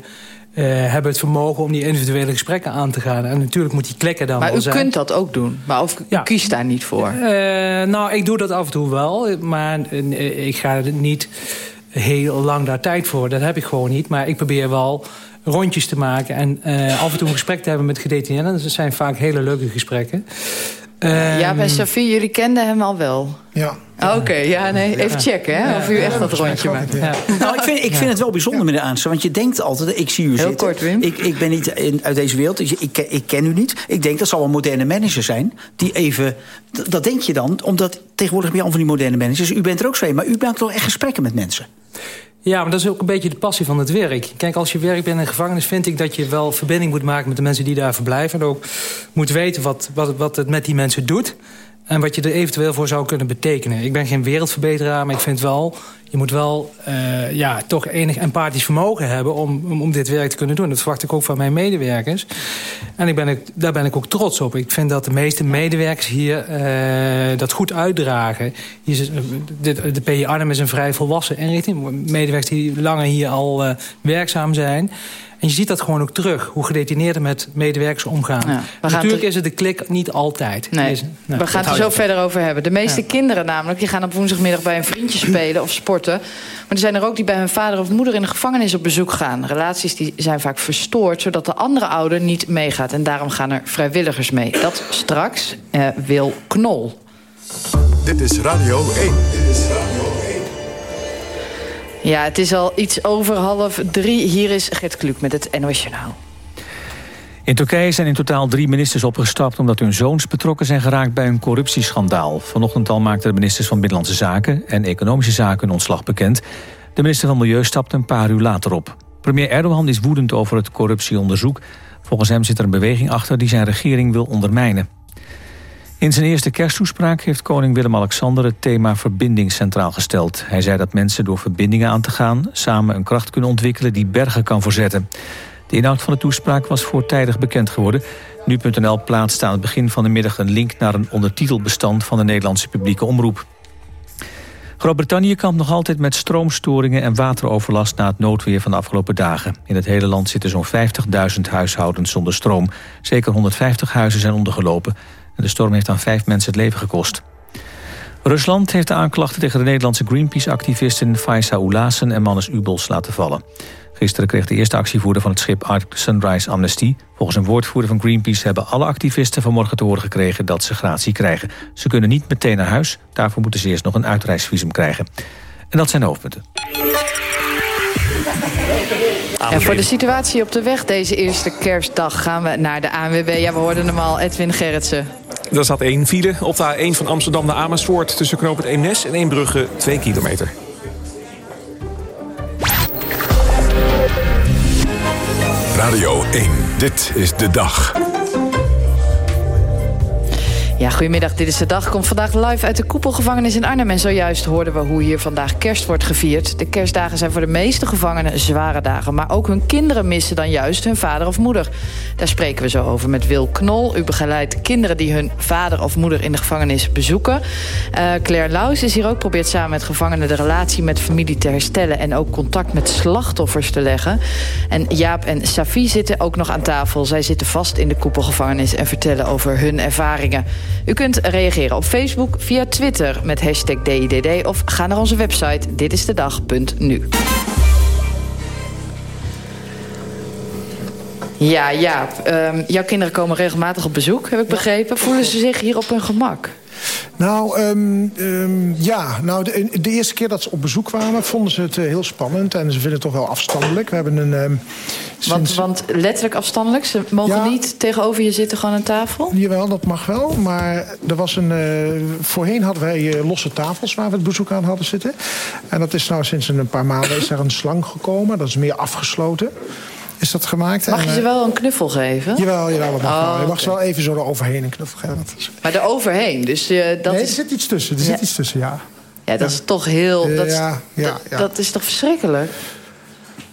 Uh, hebben het vermogen om die individuele gesprekken aan te gaan. En natuurlijk moet die klikken dan maar wel zijn. Maar u kunt dat ook doen, maar of ja. u kiest daar niet voor? Uh, nou, ik doe dat af en toe wel, maar uh, ik ga er niet heel lang daar tijd voor. Dat heb ik gewoon niet, maar ik probeer wel rondjes te maken... en af en toe een gesprek te hebben met gedetineerden. Dat zijn vaak hele leuke gesprekken. Ja, bij Sofie, jullie kenden hem al wel. Ja. Oké, okay, ja, nee, even checken hè, of u echt dat rondje maakt. Ja. Nou, ik vind, ik vind het wel bijzonder, meneer Aanse. Want je denkt altijd, ik zie u Heel zitten. kort, Wim. Ik, ik ben niet in, uit deze wereld, ik, ik, ik, ken u niet. Ik denk dat zal een moderne manager zijn. Die even, dat denk je dan, omdat tegenwoordig ben je al van die moderne managers. U bent er ook zo een, maar u maakt toch echt gesprekken met mensen. Ja, maar dat is ook een beetje de passie van het werk. Kijk, als je werkt in een gevangenis vind ik dat je wel verbinding moet maken... met de mensen die daar verblijven. En ook moet weten wat, wat, wat het met die mensen doet. En wat je er eventueel voor zou kunnen betekenen. Ik ben geen wereldverbeteraar, maar ik vind wel... je moet wel uh, ja, toch enig empathisch vermogen hebben om, om, dit werk te kunnen doen. Dat verwacht ik ook van mijn medewerkers. En ik ben, daar ben ik ook trots op. Ik vind dat de meeste medewerkers hier uh, dat goed uitdragen. Is, de, de PJ Arnhem is een vrij volwassen inrichting. Medewerkers die langer hier al werkzaam zijn... En je ziet dat gewoon ook terug, hoe gedetineerden met medewerkers omgaan. Ja, Natuurlijk is het de klik niet altijd. Nee, is, nou, we gaan het er zo verder over hebben. De meeste Ja. kinderen namelijk, die gaan op woensdagmiddag bij een vriendje [clears throat] spelen of sporten. Maar er zijn er ook die bij hun vader of moeder in de gevangenis op bezoek gaan. Relaties die zijn vaak verstoord, zodat de andere ouder niet meegaat. En daarom gaan er vrijwilligers mee. Dat straks eh, wil Knol. Dit is Radio 1. Ja, het is al iets over half drie. Hier is Gert Kluk met het NOS Journaal. In Turkije zijn in totaal drie ministers opgestapt... omdat hun zoons betrokken zijn geraakt bij een corruptieschandaal. Vanochtend al maakten de ministers van Binnenlandse Zaken... en Economische Zaken hun ontslag bekend. De minister van Milieu stapte een paar uur later op. Premier Erdogan is woedend over het corruptieonderzoek. Volgens hem zit er een beweging achter die zijn regering wil ondermijnen. In zijn eerste kersttoespraak heeft koning Willem-Alexander het thema verbinding centraal gesteld. Hij zei dat mensen door verbindingen aan te gaan... samen een kracht kunnen ontwikkelen die bergen kan verzetten. De inhoud van de toespraak was voortijdig bekend geworden. Nu.nl plaatste aan het begin van de middag een link... naar een ondertitelbestand van de Nederlandse publieke omroep. Groot-Brittannië kampt nog altijd met stroomstoringen en wateroverlast... na het noodweer van de afgelopen dagen. In het hele land zitten zo'n 50.000 huishoudens zonder stroom. Zeker 150 huizen zijn ondergelopen. De storm heeft aan vijf mensen het leven gekost. Rusland heeft de aanklachten tegen de Nederlandse Greenpeace-activisten... Faisa Oelassen en Mannes Ubels laten vallen. Gisteren kreeg de eerste actievoerder van het schip Arctic Sunrise amnestie. Volgens een woordvoerder van Greenpeace hebben alle activisten vanmorgen te horen gekregen dat ze gratie krijgen. Ze kunnen niet meteen naar huis, daarvoor moeten ze eerst nog een uitreisvisum krijgen. En dat zijn de hoofdpunten. En voor de situatie op de weg deze eerste kerstdag gaan we naar de ANWB. Ja, we hoorden hem al, Edwin Gerritsen. Er staat één file op de A1 van Amsterdam naar Amersfoort... tussen knoop het Eemnes en Eembrugge, 2 kilometer. Radio 1, dit is de dag. Ja, goedemiddag. Dit is de dag. Komt vandaag live uit de koepelgevangenis in Arnhem. En zojuist hoorden we hoe hier vandaag kerst wordt gevierd. De kerstdagen zijn voor de meeste gevangenen zware dagen. Maar ook hun kinderen missen dan juist hun vader of moeder. Daar spreken we zo over met Wil Knol. U begeleidt kinderen die hun vader of moeder in de gevangenis bezoeken. Uh, Claire Laus is hier ook. Probeert samen met gevangenen de relatie met familie te herstellen. En ook contact met slachtoffers te leggen. En Jaap en Safi zitten ook nog aan tafel. Zij zitten vast in de koepelgevangenis en vertellen over hun ervaringen. U kunt reageren op Facebook, via Twitter met hashtag DIDD... of ga naar onze website ditistedag.nu. Ja, ja. Um, jouw kinderen komen regelmatig op bezoek, heb ik begrepen. Voelen ze zich hier op hun gemak? Nou, um, um, ja. Nou, de, de, eerste keer dat ze op bezoek kwamen... vonden ze het uh, heel spannend. En ze vinden het toch wel afstandelijk. We hebben een... Um, want, want, letterlijk afstandelijk? Ze mogen ja, niet tegenover je zitten gewoon aan tafel? Jawel, dat mag wel. Maar er was een... Uh, voorheen hadden wij uh, losse tafels waar we het bezoek aan hadden zitten. En dat is nou sinds een paar maanden is er een slang gekomen. Dat is meer afgesloten is dat gemaakt. Mag je ze wel een knuffel geven? Jawel, jawel dat mag oh, wel. Je mag ze wel even zo eroverheen een knuffel geven. Maar eroverheen? Dus, uh, dat nee, is... er zit iets tussen. Er ja. zit iets tussen, ja. Ja, dat ja. is toch heel... Dat, ja, ja, dat, dat is toch verschrikkelijk?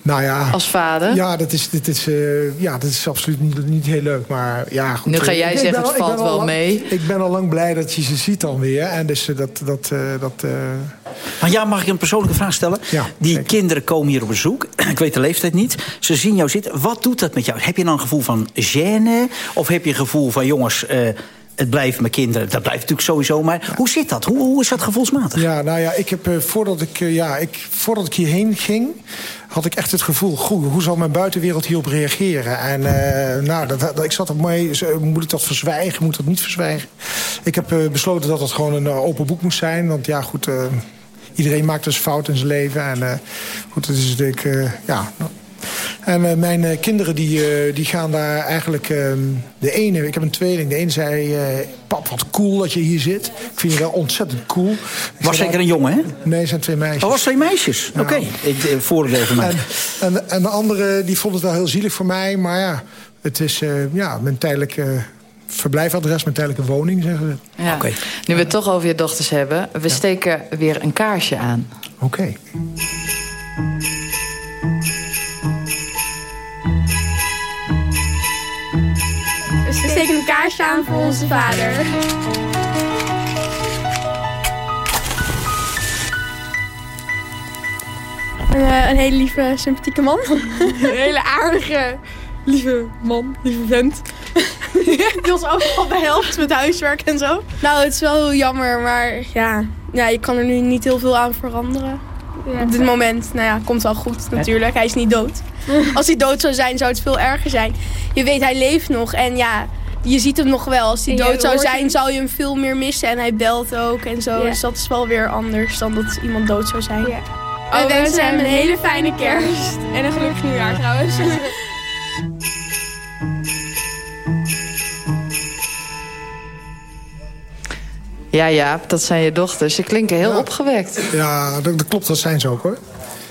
Nou ja. Als vader? Ja, dat is, dit is, uh, ja, dat is absoluut niet, niet heel leuk. Maar ja, goed. Nu ga jij ik zeggen, het valt wel lang, mee. Ik ben al lang blij dat je ze ziet dan weer. En dus dat... dat, uh, dat uh... Maar ja, mag ik een persoonlijke vraag stellen? Ja, Die zeker. kinderen komen hier op bezoek. [clears throat] ik weet de leeftijd niet. Ze zien jou zitten. Wat doet dat met jou? Heb je dan een gevoel van gêne? Of heb je een gevoel van, jongens... het blijft mijn kinderen, dat blijft natuurlijk sowieso. Maar hoe zit dat? Hoe, hoe, is dat gevoelsmatig? Ja, nou ja, ik heb uh, voordat ik, uh, ja, ik, voordat ik hierheen ging, had ik echt het gevoel, goed, hoe zal mijn buitenwereld hierop reageren? En uh, nou, dat, ik zat er mee, moet ik dat verzwijgen, moet dat niet verzwijgen? Ik heb besloten dat het gewoon een open boek moest zijn, want ja, goed, iedereen maakt dus fout in zijn leven. En goed, dat is natuurlijk, ja... En uh, mijn uh, kinderen die, uh, die gaan daar eigenlijk... de ene, ik heb een tweeling, de ene zei... pap, wat cool dat je hier zit. Ik vind je wel ontzettend cool. Ik was zeker een jongen, hè? Nee, het zijn twee meisjes. Oh, was twee meisjes? Ja. Oké, okay. ik voordeel van mij. En, en, en, de andere die vond het wel heel zielig voor mij. Maar ja, het is ja, mijn tijdelijke verblijfadres, mijn tijdelijke woning, zeggen ze. Ja. Okay. Nu we het toch over je dochters hebben... we ja. steken weer een kaarsje aan. Oké. Okay. Steken een kaarsje aan voor onze vader. Een, uh, een hele lieve, sympathieke man. een hele aardige, lieve man, lieve vent. [laughs] Die ons overal bij helpt met huiswerk en zo. Nou, het is wel heel jammer, maar ja, ja je kan er nu niet heel veel aan veranderen. Ja, Op dit moment, nou ja, komt wel goed natuurlijk. Hij is niet dood. [laughs] Als hij dood zou zijn, zou het veel erger zijn. Je weet, hij leeft nog en ja, je ziet hem nog wel. Als hij dood zou zijn, zou je hem veel meer missen. En hij belt ook en zo. Ja. Dus dat is wel weer anders dan dat iemand dood zou zijn. Ja. We Oh, wensen we hem een hele fijne kerst. En een gelukkig nieuwjaar trouwens. [laughs] Ja, ja, dat zijn je dochters. Ze klinken heel opgewekt. Ja, dat, dat klopt, dat zijn ze ook hoor.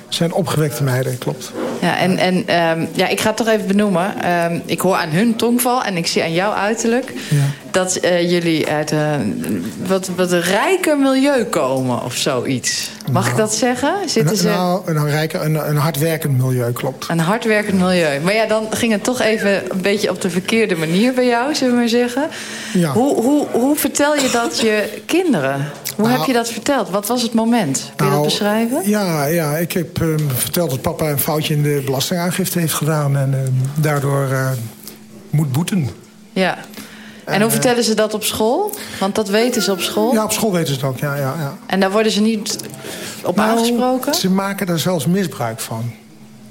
Het zijn opgewekte meiden, klopt. Ja, en, en um, ja, ik ga het toch even benoemen. Um, ik hoor aan hun tongval en ik zie aan jouw uiterlijk... dat uh, jullie uit een wat, wat een rijker milieu komen of zoiets. Mag Nou, ik dat zeggen? Zitten Een, ze... nou, een, een, rijke, een, een hardwerkend milieu, klopt. Een hardwerkend milieu. Maar ja, dan ging het toch even een beetje op de verkeerde manier bij jou, zullen we maar zeggen. Ja. Hoe, hoe, hoe vertel je dat je kinderen? Hoe Nou, heb je dat verteld? Wat was het moment? Kun je dat Nou, beschrijven? Ja, ja ik heb um, verteld dat papa een foutje in de belastingaangifte heeft gedaan... en um, daardoor uh, moet boeten. Ja. En hoe eh, vertellen ze dat op school? Want dat weten ze op school. Ja, op school weten ze het ook, ja. ja, ja. En daar worden ze niet op Nou, aangesproken? Ze maken daar zelfs misbruik van.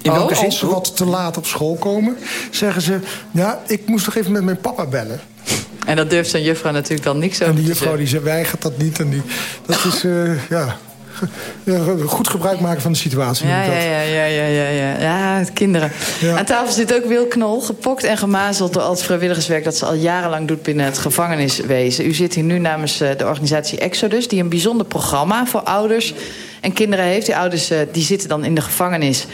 In welke Als zin? ze wat te laat op school komen, zeggen ze... ja, ik moest toch even met mijn papa bellen. En dat durft zo'n juffrouw natuurlijk dan niks over En die juffrouw die ze weigert dat niet. En die, dat is, uh, ja... [laughs] Ja, goed gebruik maken van de situatie. Ja, ja, ja, ja, ja, ja, ja. Ja, het kinderen. Aan tafel zit ook Wil Knol, gepokt en gemazeld door al het vrijwilligerswerk dat ze al jarenlang doet binnen het gevangeniswezen. U zit hier nu namens eh, de organisatie Exodus, die een bijzonder programma voor ouders en kinderen heeft. Die ouders eh, die zitten dan in de gevangenis.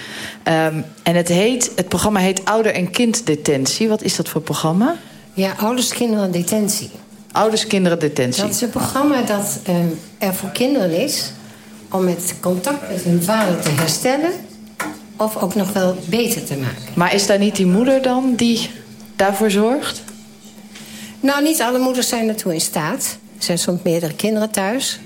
Um, en het, heet, het programma heet Ouder- en Kinddetentie. Wat is dat voor programma? Ja, ouders, kinderen en detentie. Ouders, kinderen, detentie. Dat is een programma dat eh, er voor kinderen is... om het contact met hun vader te herstellen... of ook nog wel beter te maken. Maar is daar niet die moeder dan die daarvoor zorgt? Nou, niet alle moeders zijn ertoe in staat. Er zijn soms meerdere kinderen thuis.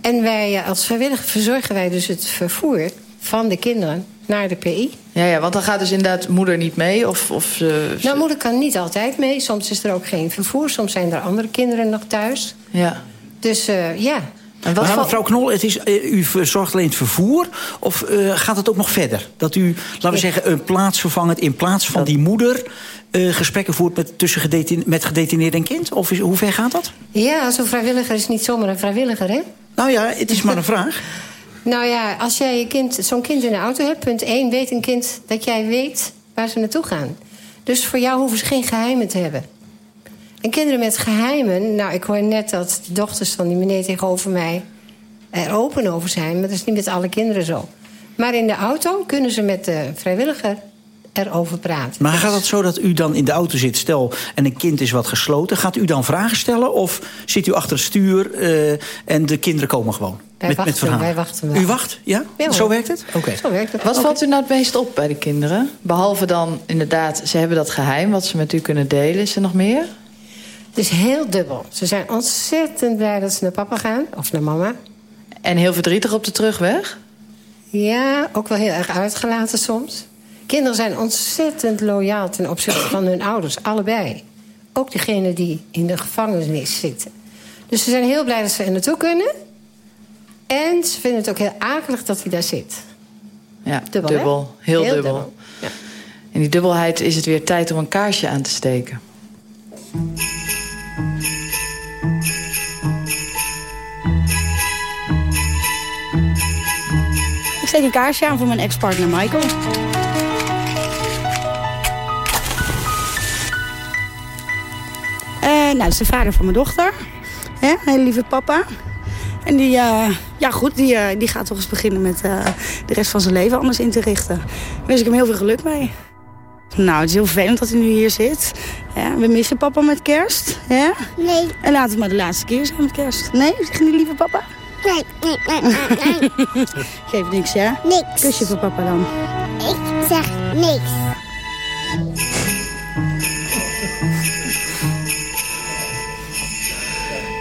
En wij eh, als vrijwilliger verzorgen wij dus het vervoer van de kinderen naar de PI. Ja, ja, want dan gaat dus inderdaad moeder niet mee? Of, of ze... Nou, moeder kan niet altijd mee. Soms is er ook geen vervoer. Soms zijn er andere kinderen nog thuis. Ja. Dus uh, ja. En wat maar mevrouw Knol, het is, uh, u verzorgt alleen het vervoer... of uh, gaat het ook nog verder? Dat u, laten we zeggen, een plaatsvervangend... in plaats van die moeder gesprekken voert met, tussen gedetine met gedetineerd en kind? Of is, hoe ver gaat dat? Ja, zo'n vrijwilliger is niet zomaar een vrijwilliger, hè? Nou ja, het is maar een vraag. [laughs] Nou ja, als jij je kind, zo'n kind in de auto hebt... punt 1, weet een kind dat jij weet waar ze naartoe gaan. Dus voor jou hoeven ze geen geheimen te hebben. En kinderen met geheimen... Nou, ik hoor net dat de dochters van die meneer tegenover mij... er open over zijn, maar dat is niet met alle kinderen zo. Maar in de auto kunnen ze met de vrijwilliger erover praten. Maar gaat het zo dat u dan in de auto zit, stel, en een kind is wat gesloten... gaat u dan vragen stellen of zit u achter het stuur uh, en de kinderen komen gewoon? Wij met, wachten, met verhalen. wij wachten wel. U wacht? Ja? Ja, zo werkt het? Oké. Okay. Zo werkt het. Wat okay. valt u nou het meest op bij de kinderen? Behalve dan inderdaad, ze hebben dat geheim wat ze met u kunnen delen. Is er nog meer? Het is heel dubbel. Ze zijn ontzettend blij dat ze naar papa gaan. Of naar mama. En heel verdrietig op de terugweg? Ja, ook wel heel erg uitgelaten soms. Kinderen zijn ontzettend loyaal ten opzichte van hun ouders. Allebei. Ook degene die in de gevangenis zitten. Dus ze zijn heel blij dat ze er naartoe kunnen. En ze vinden het ook heel akelig dat hij daar zit. Ja, dubbel. dubbel. Heel, heel, dubbel. dubbel. Ja. In die dubbelheid is het weer tijd om een kaarsje aan te steken. Steek een kaarsje aan voor mijn ex-partner Michael. Uh, nou, dat is de vader van mijn dochter. Een hele lieve papa. En die, uh, ja goed, die, uh, die gaat toch eens beginnen met de rest van zijn leven anders in te richten. Daar wens ik hem heel veel geluk mee. Nou, het is heel vervelend dat hij nu hier zit. Ja, we missen papa met kerst. Ja? Nee. En laten het maar de laatste keer zijn met kerst. Nee? Zeg je niet lieve papa? Nee, nee, nee, nee. nee. Geef niks, ja? Niks. Kusje voor papa dan. Ik zeg niks.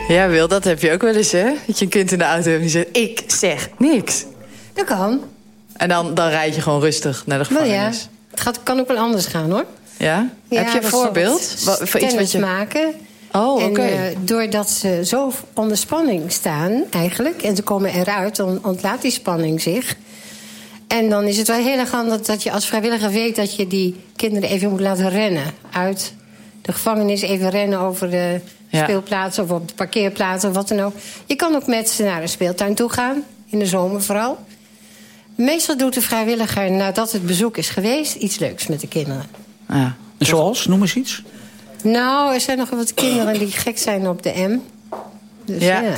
Ja, Wil, dat heb je ook wel eens, hè? Dat je een kind in de auto hebt die zegt, ik zeg niks. Dat kan. En dan, dan rijd je gewoon rustig naar de gevangenis. Nou ja, het gaat, kan ook wel anders gaan, hoor. Ja? ja heb je een voorbeeld? Wat, voor iets wat je... maken. Oh, oké. Okay. Uh, doordat ze zo onder spanning staan, eigenlijk... en ze komen eruit, dan ontlaat die spanning zich... En dan is het wel heel erg handig dat je als vrijwilliger weet... dat je die kinderen even moet laten rennen. Uit de gevangenis even rennen over de ja. speelplaats... of op de parkeerplaats of wat dan ook. Je kan ook met ze naar de speeltuin toe gaan. In de zomer vooral. Meestal doet de vrijwilliger nadat het bezoek is geweest... iets leuks met de kinderen. Ja. Zoals? Noem eens iets. Nou, er zijn nog wat kinderen die gek zijn op de M. Dus ja. ja.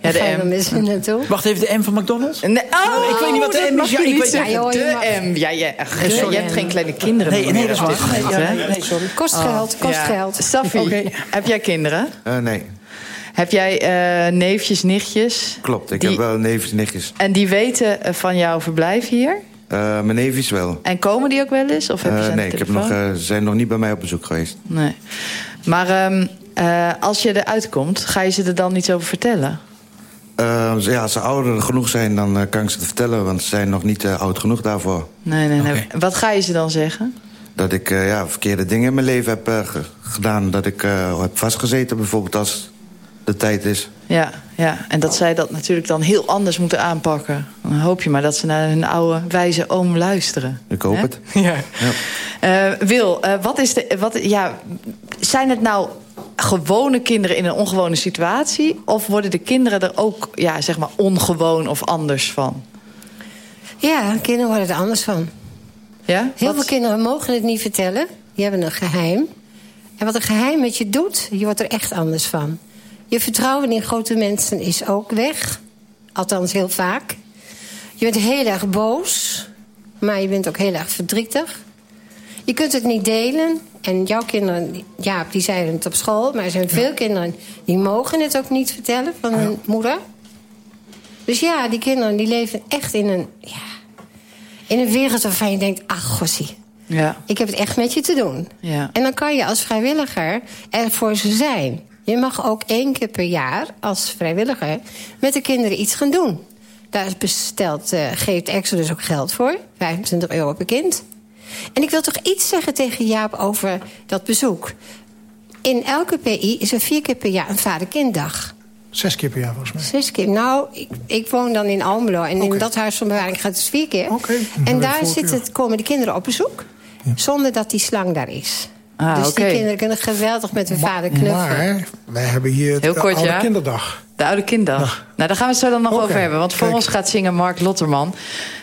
Ja, de M. Is naartoe. Wacht even, de M van McDonald's? Nee, oh, ik weet niet wat de M is. Ja, ik weet ja, joh, de mag... M. Ja, ja, sorry, je hebt geen kleine kinderen nee, nee, dat is waar. Nee, ja, nee, nee, sorry. Kost geld, kost ja. geld. Safi, okay. heb jij kinderen? Uh, nee. Heb jij uh, neefjes, nichtjes? Klopt, ik die... heb wel neefjes, nichtjes. En die weten van jouw verblijf hier? Uh, mijn neefjes wel. En komen die ook wel eens? Of heb je nee, ik heb nog, ze zijn nog niet bij mij op bezoek geweest. Nee. Maar um, als je eruit komt, ga je ze er dan iets over vertellen? Uh, ja, als ze ouder genoeg zijn, dan uh, kan ik ze het vertellen. Want ze zijn nog niet uh, oud genoeg daarvoor. Nee, nee, nee. Okay. Wat ga je ze dan zeggen? Dat ik ja, verkeerde dingen in mijn leven heb gedaan. Dat ik heb vastgezeten bijvoorbeeld als de tijd is. Ja, ja, en dat zij dat natuurlijk dan heel anders moeten aanpakken. Dan hoop je maar dat ze naar hun oude wijze oom luisteren. Ik hoop het. [laughs] Ja. ja. Wil, wat is de... Wat, ja, zijn het nou gewone kinderen in een ongewone situatie? Of worden de kinderen er ook ja, zeg maar ongewoon of anders van? Ja, kinderen worden er anders van. Ja? Heel wat? veel kinderen mogen het niet vertellen. Die hebben een geheim. En wat een geheim met je doet, je wordt er echt anders van. Je vertrouwen in grote mensen is ook weg. Althans, heel vaak. Je bent heel erg boos. Maar je bent ook heel erg verdrietig. Je kunt het niet delen. En jouw kinderen, ja, die zeiden het op school... maar er zijn veel kinderen die mogen het ook niet vertellen van hun moeder. Dus ja, die kinderen die leven echt in een, ja, in een wereld waarvan je denkt... ach, gossie, Ja. ik heb het echt met je te doen. Ja. En dan kan je als vrijwilliger er voor ze zijn. Je mag ook één keer per jaar als vrijwilliger met de kinderen iets gaan doen. Daar bestelt, eh, geeft Exodus ook geld voor. 25 euro per kind. En ik wil toch iets zeggen tegen Jaap over dat bezoek. In elke PI is er vier keer per jaar een vader-kinddag. Zes keer per jaar volgens mij. Zes keer. Nou, ik, ik woon dan in Almelo. En in dat huis van bewaring gaat het dus vier keer. En daar zitten, komen de kinderen op bezoek. Zonder dat die slang daar is. Ah, dus die kinderen kunnen geweldig met hun vader knuffelen. Maar wij hebben hier Heel de kort, oude ja. kinderdag. De Oude Kinddag. Nou, daar gaan we het zo dan nog over hebben. Want voor kijk. ons gaat zingen Mark Lotterman.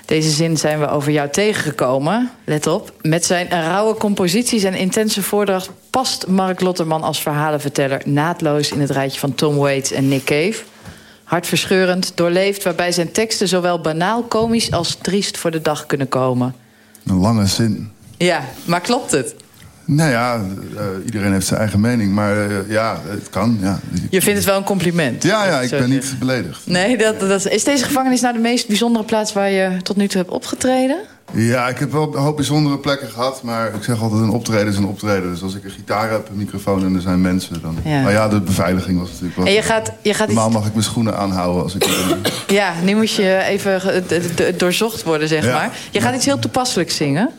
Deze zin zijn we over jou tegengekomen. Let op. Met zijn rauwe composities en intense voordracht... past Mark Lotterman als verhalenverteller... naadloos in het rijtje van Tom Waits en Nick Cave. Hartverscheurend, doorleefd... waarbij zijn teksten zowel banaal, komisch als triest voor de dag kunnen komen. Een lange zin. Ja, maar klopt het? Nou ja, eh, iedereen heeft zijn eigen mening. Maar eh, ja, het kan. Ja, Je vindt het wel een compliment? ja, ja ik ben zeggen. niet beledigd. Nee, dat, dat, is deze gevangenis nou de meest bijzondere plaats... waar je tot nu toe hebt opgetreden? Ja, ik heb wel een hoop bijzondere plekken gehad. Maar ik zeg altijd, een optreden is een optreden. Dus als ik een gitaar heb, een microfoon en er zijn mensen... dan... Ja. Maar ja, de beveiliging was natuurlijk wel... En je gaat, je gaat iets Normaal mag ik mijn schoenen aanhouden als ik... Ja, nu moet je even doorzocht worden, zeg Ja. maar. Je gaat iets heel toepasselijks zingen.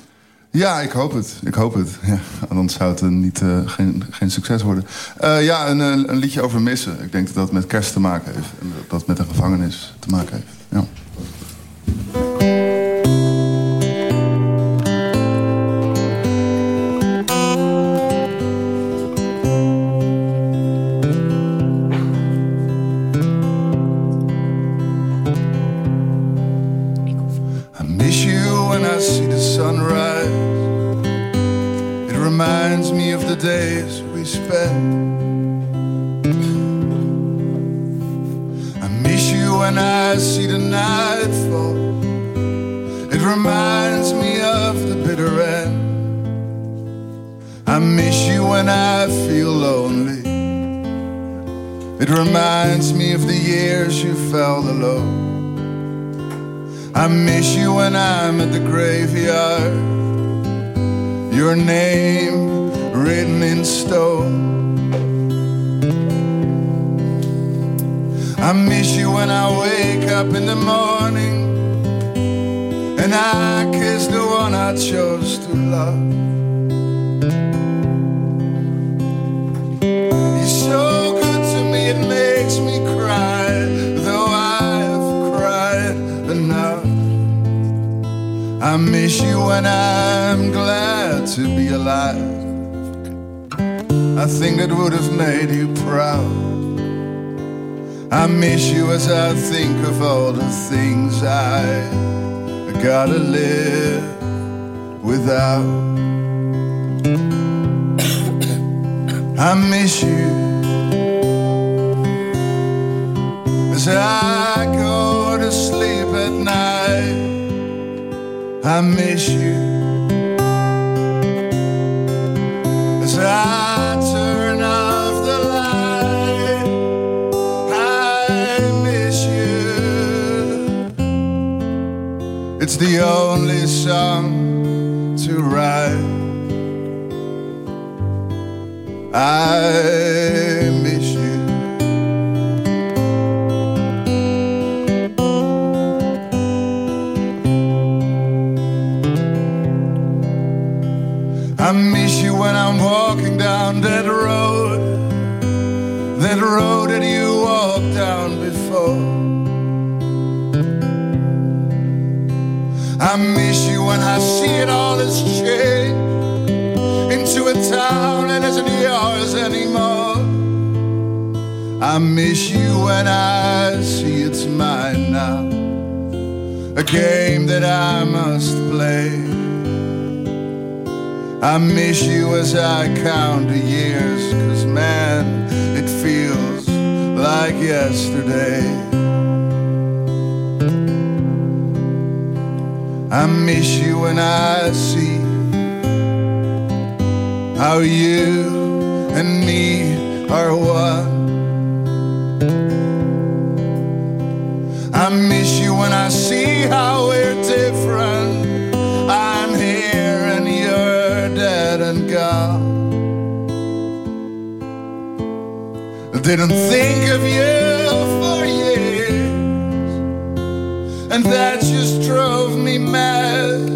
Ja, ik hoop het. Ik hoop het. Ja, anders zou het niet, eh, geen, geen succes worden. Eh, ja, een, een een liedje over missen. Ik denk dat dat met kerst te maken heeft. En dat dat met een gevangenis te maken heeft. Ja. I miss you when I'm at the graveyard. Your name written in stone. I miss you when I wake up in the morning and I kiss the one I chose to love. I miss you and I'm glad to be alive. I think it would have made you proud. I miss you as I think of all the things I gotta live without. [coughs] I miss you as I go I miss you as I turn off the light. I miss you. It's the only song to write. I walking down that road, that road that you walked down before. I miss you when I see it all has changed into a town that isn't yours anymore. I miss you when I see it's mine now, a game that I must play. I miss you as I count the years, cause man, it feels like yesterday. I miss you when I see how you and me are one. I miss you when I see how we're different. Didn't think of you for years, and that just drove me mad.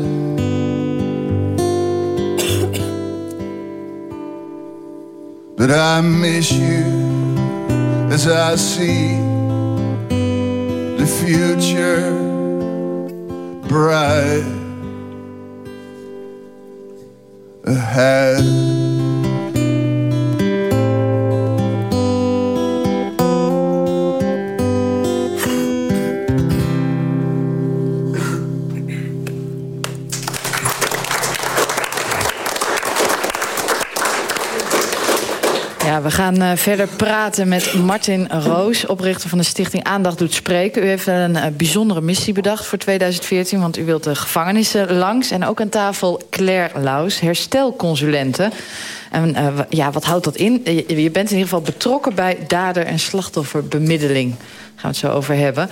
[coughs] But I miss you as I see the future bright ahead. Gaan uh, verder praten met Martin Roos, oprichter van de stichting Aandacht Doet Spreken. U heeft een uh, bijzondere missie bedacht voor 2014, want u wilt de gevangenissen langs. En ook aan tafel Claire Laus, herstelconsulente. En uh, ja, wat houdt dat in? Je, bent in ieder geval betrokken bij dader- en slachtofferbemiddeling. Daar gaan we het zo over hebben.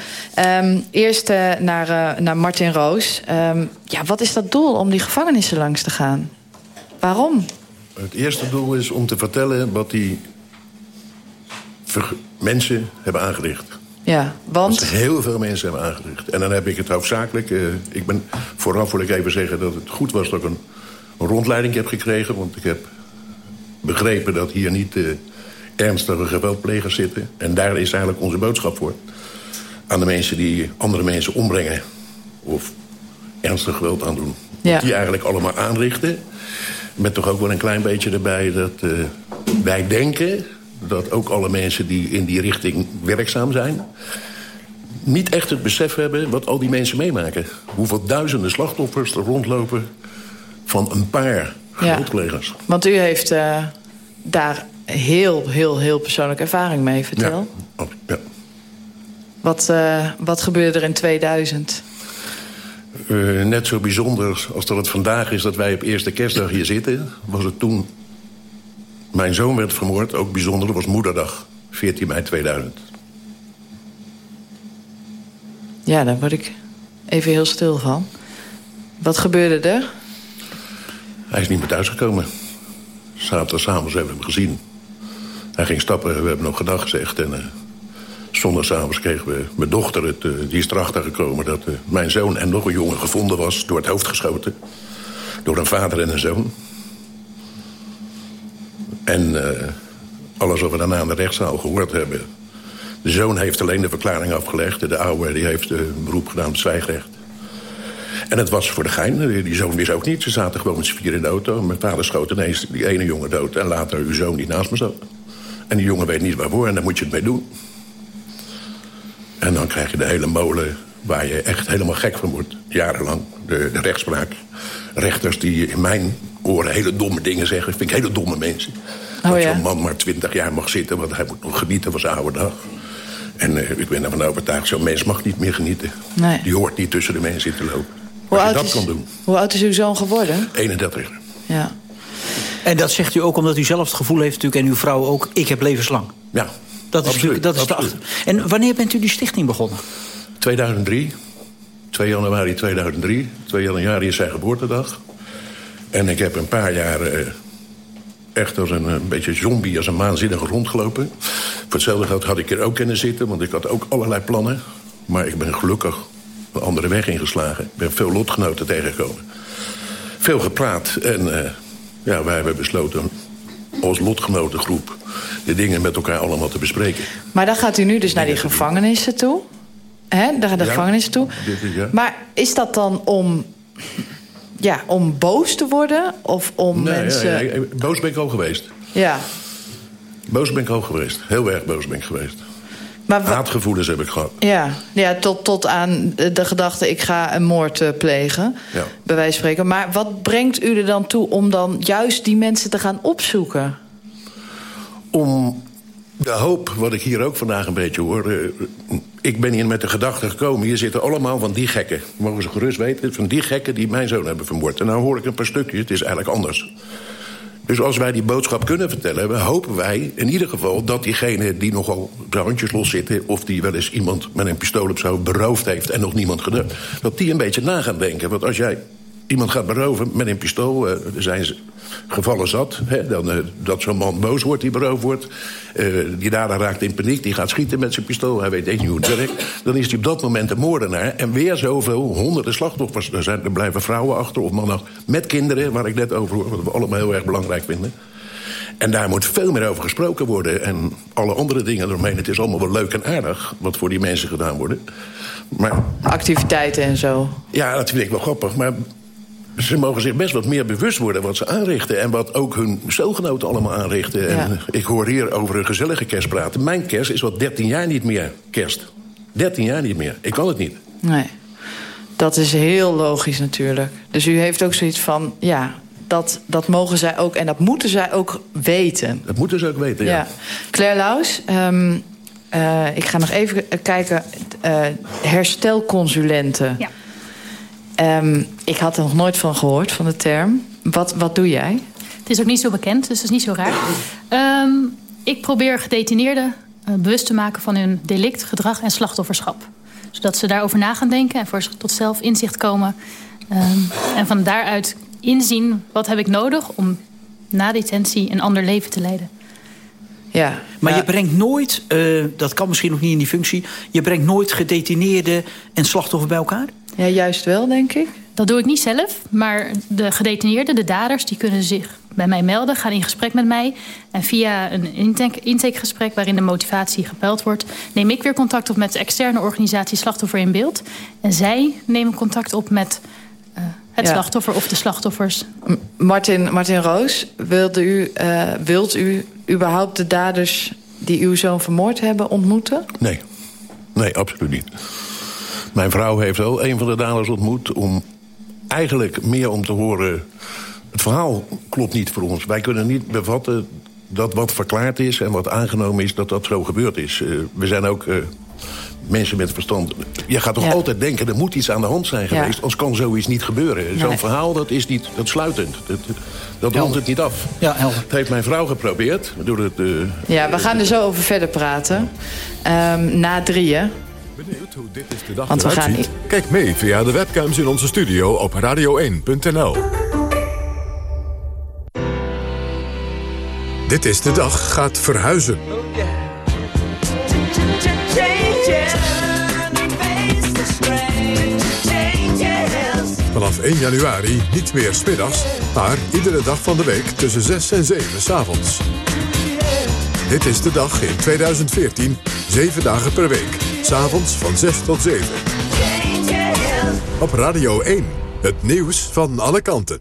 Um, eerst naar, naar Martin Roos. Um, ja, wat is dat doel om die gevangenissen langs te gaan? Waarom? Het eerste doel is om te vertellen wat die mensen hebben aangericht. Ja, want... Heel veel mensen hebben aangericht. En dan heb ik het hoofdzakelijk... Uh, ik ben, vooraf wil ik even zeggen dat het goed was dat ik een, een rondleiding heb gekregen. Want ik heb begrepen dat hier niet uh, ernstige geweldplegers zitten. En daar is eigenlijk onze boodschap voor. Aan de mensen die andere mensen ombrengen. Of ernstig geweld aandoen. Ja. Die eigenlijk allemaal aanrichten. Met toch ook wel een klein beetje erbij dat uh, wij denken... dat ook alle mensen die in die richting werkzaam zijn... niet echt het besef hebben wat al die mensen meemaken. Hoeveel duizenden slachtoffers er rondlopen van een paar. Ja, want u heeft uh, daar heel, heel, heel persoonlijke ervaring mee, vertel. Ja, ja. Wat, uh, wat gebeurde er in 2000? Uh, net zo bijzonder als dat het vandaag is dat wij op eerste kerstdag hier zitten... was het toen mijn zoon werd vermoord ook bijzonder. Dat was moederdag, 14 mei 2000. Ja, daar word ik even heel stil van. Wat gebeurde er? Hij is niet meer thuisgekomen. Zaterdagavond hebben we hem gezien. Hij ging stappen, we hebben nog gedag gezegd... en uh, Zondagavond kregen we mijn dochter, het, uh, die is erachter gekomen... dat uh, mijn zoon en nog een jongen gevonden was, door het hoofd geschoten. Door een vader en een zoon. En uh, alles wat we daarna in de rechtszaal gehoord hebben... de zoon heeft alleen de verklaring afgelegd. De oude die heeft beroep gedaan op zwijgrecht. En het was voor de gein. Die zoon wist ook niet. Ze zaten gewoon met z'n vier in de auto. Mijn vader schoot ineens die ene jongen dood. En later uw zoon die naast me zat. En die jongen weet niet waarvoor. En daar moet je het mee doen. En dan krijg je de hele molen waar je echt helemaal gek van wordt. Jarenlang. De, de rechtspraak. Rechters die in mijn oren hele domme dingen zeggen. Vind ik hele domme mensen. Oh, dat ja. zo'n man maar twintig jaar mag zitten. Want hij moet nog genieten van zijn oude dag. En uh, ik ben ervan overtuigd. Zo'n mens mag niet meer genieten. Nee. Die hoort niet tussen de mensen in te lopen. Hoe Als je oud, dat is, kan doen. hoe oud is uw zoon geworden? 31. Ja. En dat zegt u ook omdat u zelf het gevoel heeft natuurlijk... en uw vrouw ook, ik heb levenslang. Ja, Dat is, absoluut, dat is de achter. En wanneer bent u die stichting begonnen? 2003. 2 januari 2003. 2 januari is zijn geboortedag. En ik heb een paar jaar eh, echt als een, een beetje zombie, als een maanzinnige rondgelopen. Voor hetzelfde geld had ik er ook kunnen zitten, want ik had ook allerlei plannen. Maar ik ben gelukkig een andere weg ingeslagen. Ik ben veel lotgenoten tegengekomen. Veel gepraat en eh, ja, wij hebben besloten als lotgenotengroep de dingen met elkaar allemaal te bespreken. Maar dan gaat u nu dus naar die gevangenissen toe. Hè? Naar de Ja. gevangenissen toe. Dit is, ja. Maar is dat dan om, ja, om boos te worden? Of om Nee, mensen... ja, ja, boos ben ik al geweest. Ja. Boos ben ik al geweest. Heel erg boos ben ik geweest. Maar Haatgevoelens heb ik gehad. Ja, ja tot, tot aan de gedachte, ik ga een moord eh, plegen. Ja. Bij wijze van spreken. Maar wat brengt u er dan toe om dan juist die mensen te gaan opzoeken? Om de hoop, wat ik hier ook vandaag een beetje hoor... eh, ik ben hier met de gedachte gekomen... hier zitten allemaal van die gekken. Mogen ze gerust weten, van die gekken die mijn zoon hebben vermoord. En nou hoor ik een paar stukjes, het is eigenlijk anders. Dus als wij die boodschap kunnen vertellen, hopen wij in ieder geval dat diegene die nogal de handjes los zitten, of die wel eens iemand met een pistool op zou beroofd heeft en nog niemand gedaan, dat die een beetje na gaan denken. Want als jij iemand gaat beroven met een pistool, er zijn gevallen zat, hè, dan, uh, dat zo'n man boos wordt die beroofd wordt, uh, die dader raakt in paniek, die gaat schieten met zijn pistool, hij weet echt niet hoe het werkt, dan is hij op dat moment een moordenaar. En weer zoveel, honderden slachtoffers, er, zijn, er blijven vrouwen achter of mannen met kinderen, waar ik net over hoor, wat we allemaal heel erg belangrijk vinden. En daar moet veel meer over gesproken worden. En alle andere dingen eromheen. Het is allemaal wel leuk en aardig wat voor die mensen gedaan worden. Maar, Activiteiten en zo. Ja, dat vind ik wel grappig. Maar ze mogen zich best wat meer bewust worden wat ze aanrichten. En wat ook hun celgenoten allemaal aanrichten. Ja. En ik hoor hier over een gezellige kerst praten. Mijn kerst is al 13 jaar niet meer kerst. 13 jaar niet meer. Ik kan het niet. Nee. Dat is heel logisch natuurlijk. Dus u heeft ook zoiets van... ja, dat, dat mogen zij ook en dat moeten zij ook weten. Dat moeten ze ook weten, ja. ja. Claire Laus, um, uh, ik ga nog even kijken. Uh, herstelconsulenten. Ja. Um, ik had er nog nooit van gehoord, van de term. Wat, wat doe jij? Het is ook niet zo bekend, dus het is niet zo raar. Um, ik probeer gedetineerden uh, bewust te maken van hun delict, gedrag en slachtofferschap. Zodat ze daarover na gaan denken en voor tot zelf inzicht komen. Um, en van daaruit inzien wat heb ik nodig om na detentie een ander leven te leiden. Ja, maar je brengt nooit, uh, dat kan misschien nog niet in die functie... je brengt nooit gedetineerden en slachtoffers bij elkaar? Ja, juist wel, denk ik. Dat doe ik niet zelf, maar de gedetineerden, de daders... die kunnen zich bij mij melden, gaan in gesprek met mij... en via een intake, intakegesprek waarin de motivatie gepeld wordt... neem ik weer contact op met de externe organisatie Slachtoffer in Beeld... en zij nemen contact op met uh, het ja. slachtoffer of de slachtoffers. Martin, Martin Roos, wilt u, uh, wilt u überhaupt de daders die uw zoon vermoord hebben ontmoeten? Nee, nee, absoluut niet. Mijn vrouw heeft wel een van de daders ontmoet... om eigenlijk meer om te horen... het verhaal klopt niet voor ons. Wij kunnen niet bevatten dat wat verklaard is en wat aangenomen is... dat dat zo gebeurd is. Uh, we zijn ook... Uh, mensen met verstand. Je gaat toch ja. altijd denken, er moet iets aan de hand zijn geweest... Ja. anders kan zoiets niet gebeuren. Nee. Zo'n verhaal, dat is niet dat sluitend. Dat, dat rondt het niet af. Ja, helder. Dat heeft mijn vrouw geprobeerd. Door het, uh, ja, we gaan er zo over verder praten. Um, na drieën. Benieuwd hoe dit is de dag Want we gaan niet... Kijk mee via de webcams in onze studio op radio1.nl. Dit is de dag gaat verhuizen. Oh, yeah. Vanaf 1 januari niet meer smiddags, maar iedere dag van de week tussen 6 en 7 s avonds. Dit is de dag in 2014, 7 dagen per week. S'avonds van 6 tot 7. Op Radio 1, het nieuws van alle kanten.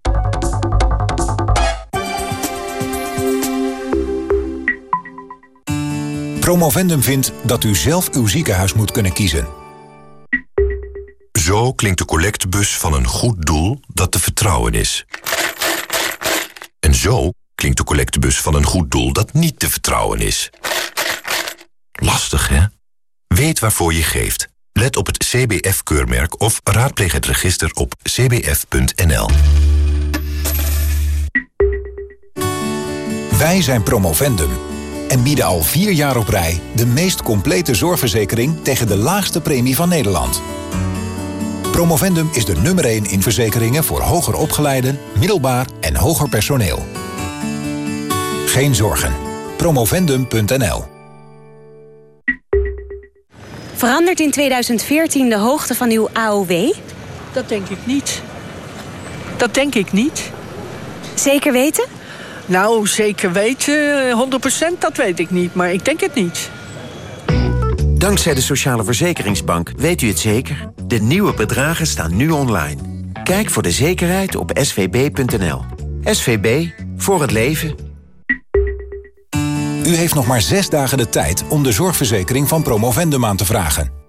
Promovendum vindt dat u zelf uw ziekenhuis moet kunnen kiezen. Zo klinkt de collectebus van een goed doel dat te vertrouwen is. En zo klinkt de collectebus van een goed doel dat niet te vertrouwen is. Lastig, hè? Weet waarvoor je geeft. Let op het CBF-keurmerk of raadpleeg het register op cbf.nl. Wij zijn Promovendum en bieden al vier jaar op rij... de meest complete zorgverzekering tegen de laagste premie van Nederland. Promovendum is de nummer 1 in verzekeringen voor hoger opgeleiden, middelbaar en hoger personeel. Geen zorgen. Promovendum.nl Verandert in 2014 de hoogte van uw AOW? Dat denk ik niet. Dat denk ik niet. Zeker weten? Nou, zeker weten, 100% dat weet ik niet, maar ik denk het niet. Dankzij de Sociale Verzekeringsbank weet u het zeker. De nieuwe bedragen staan nu online. Kijk voor de zekerheid op svb.nl. SVB, voor het leven. U heeft nog maar zes dagen de tijd om de zorgverzekering van Promovendum aan te vragen.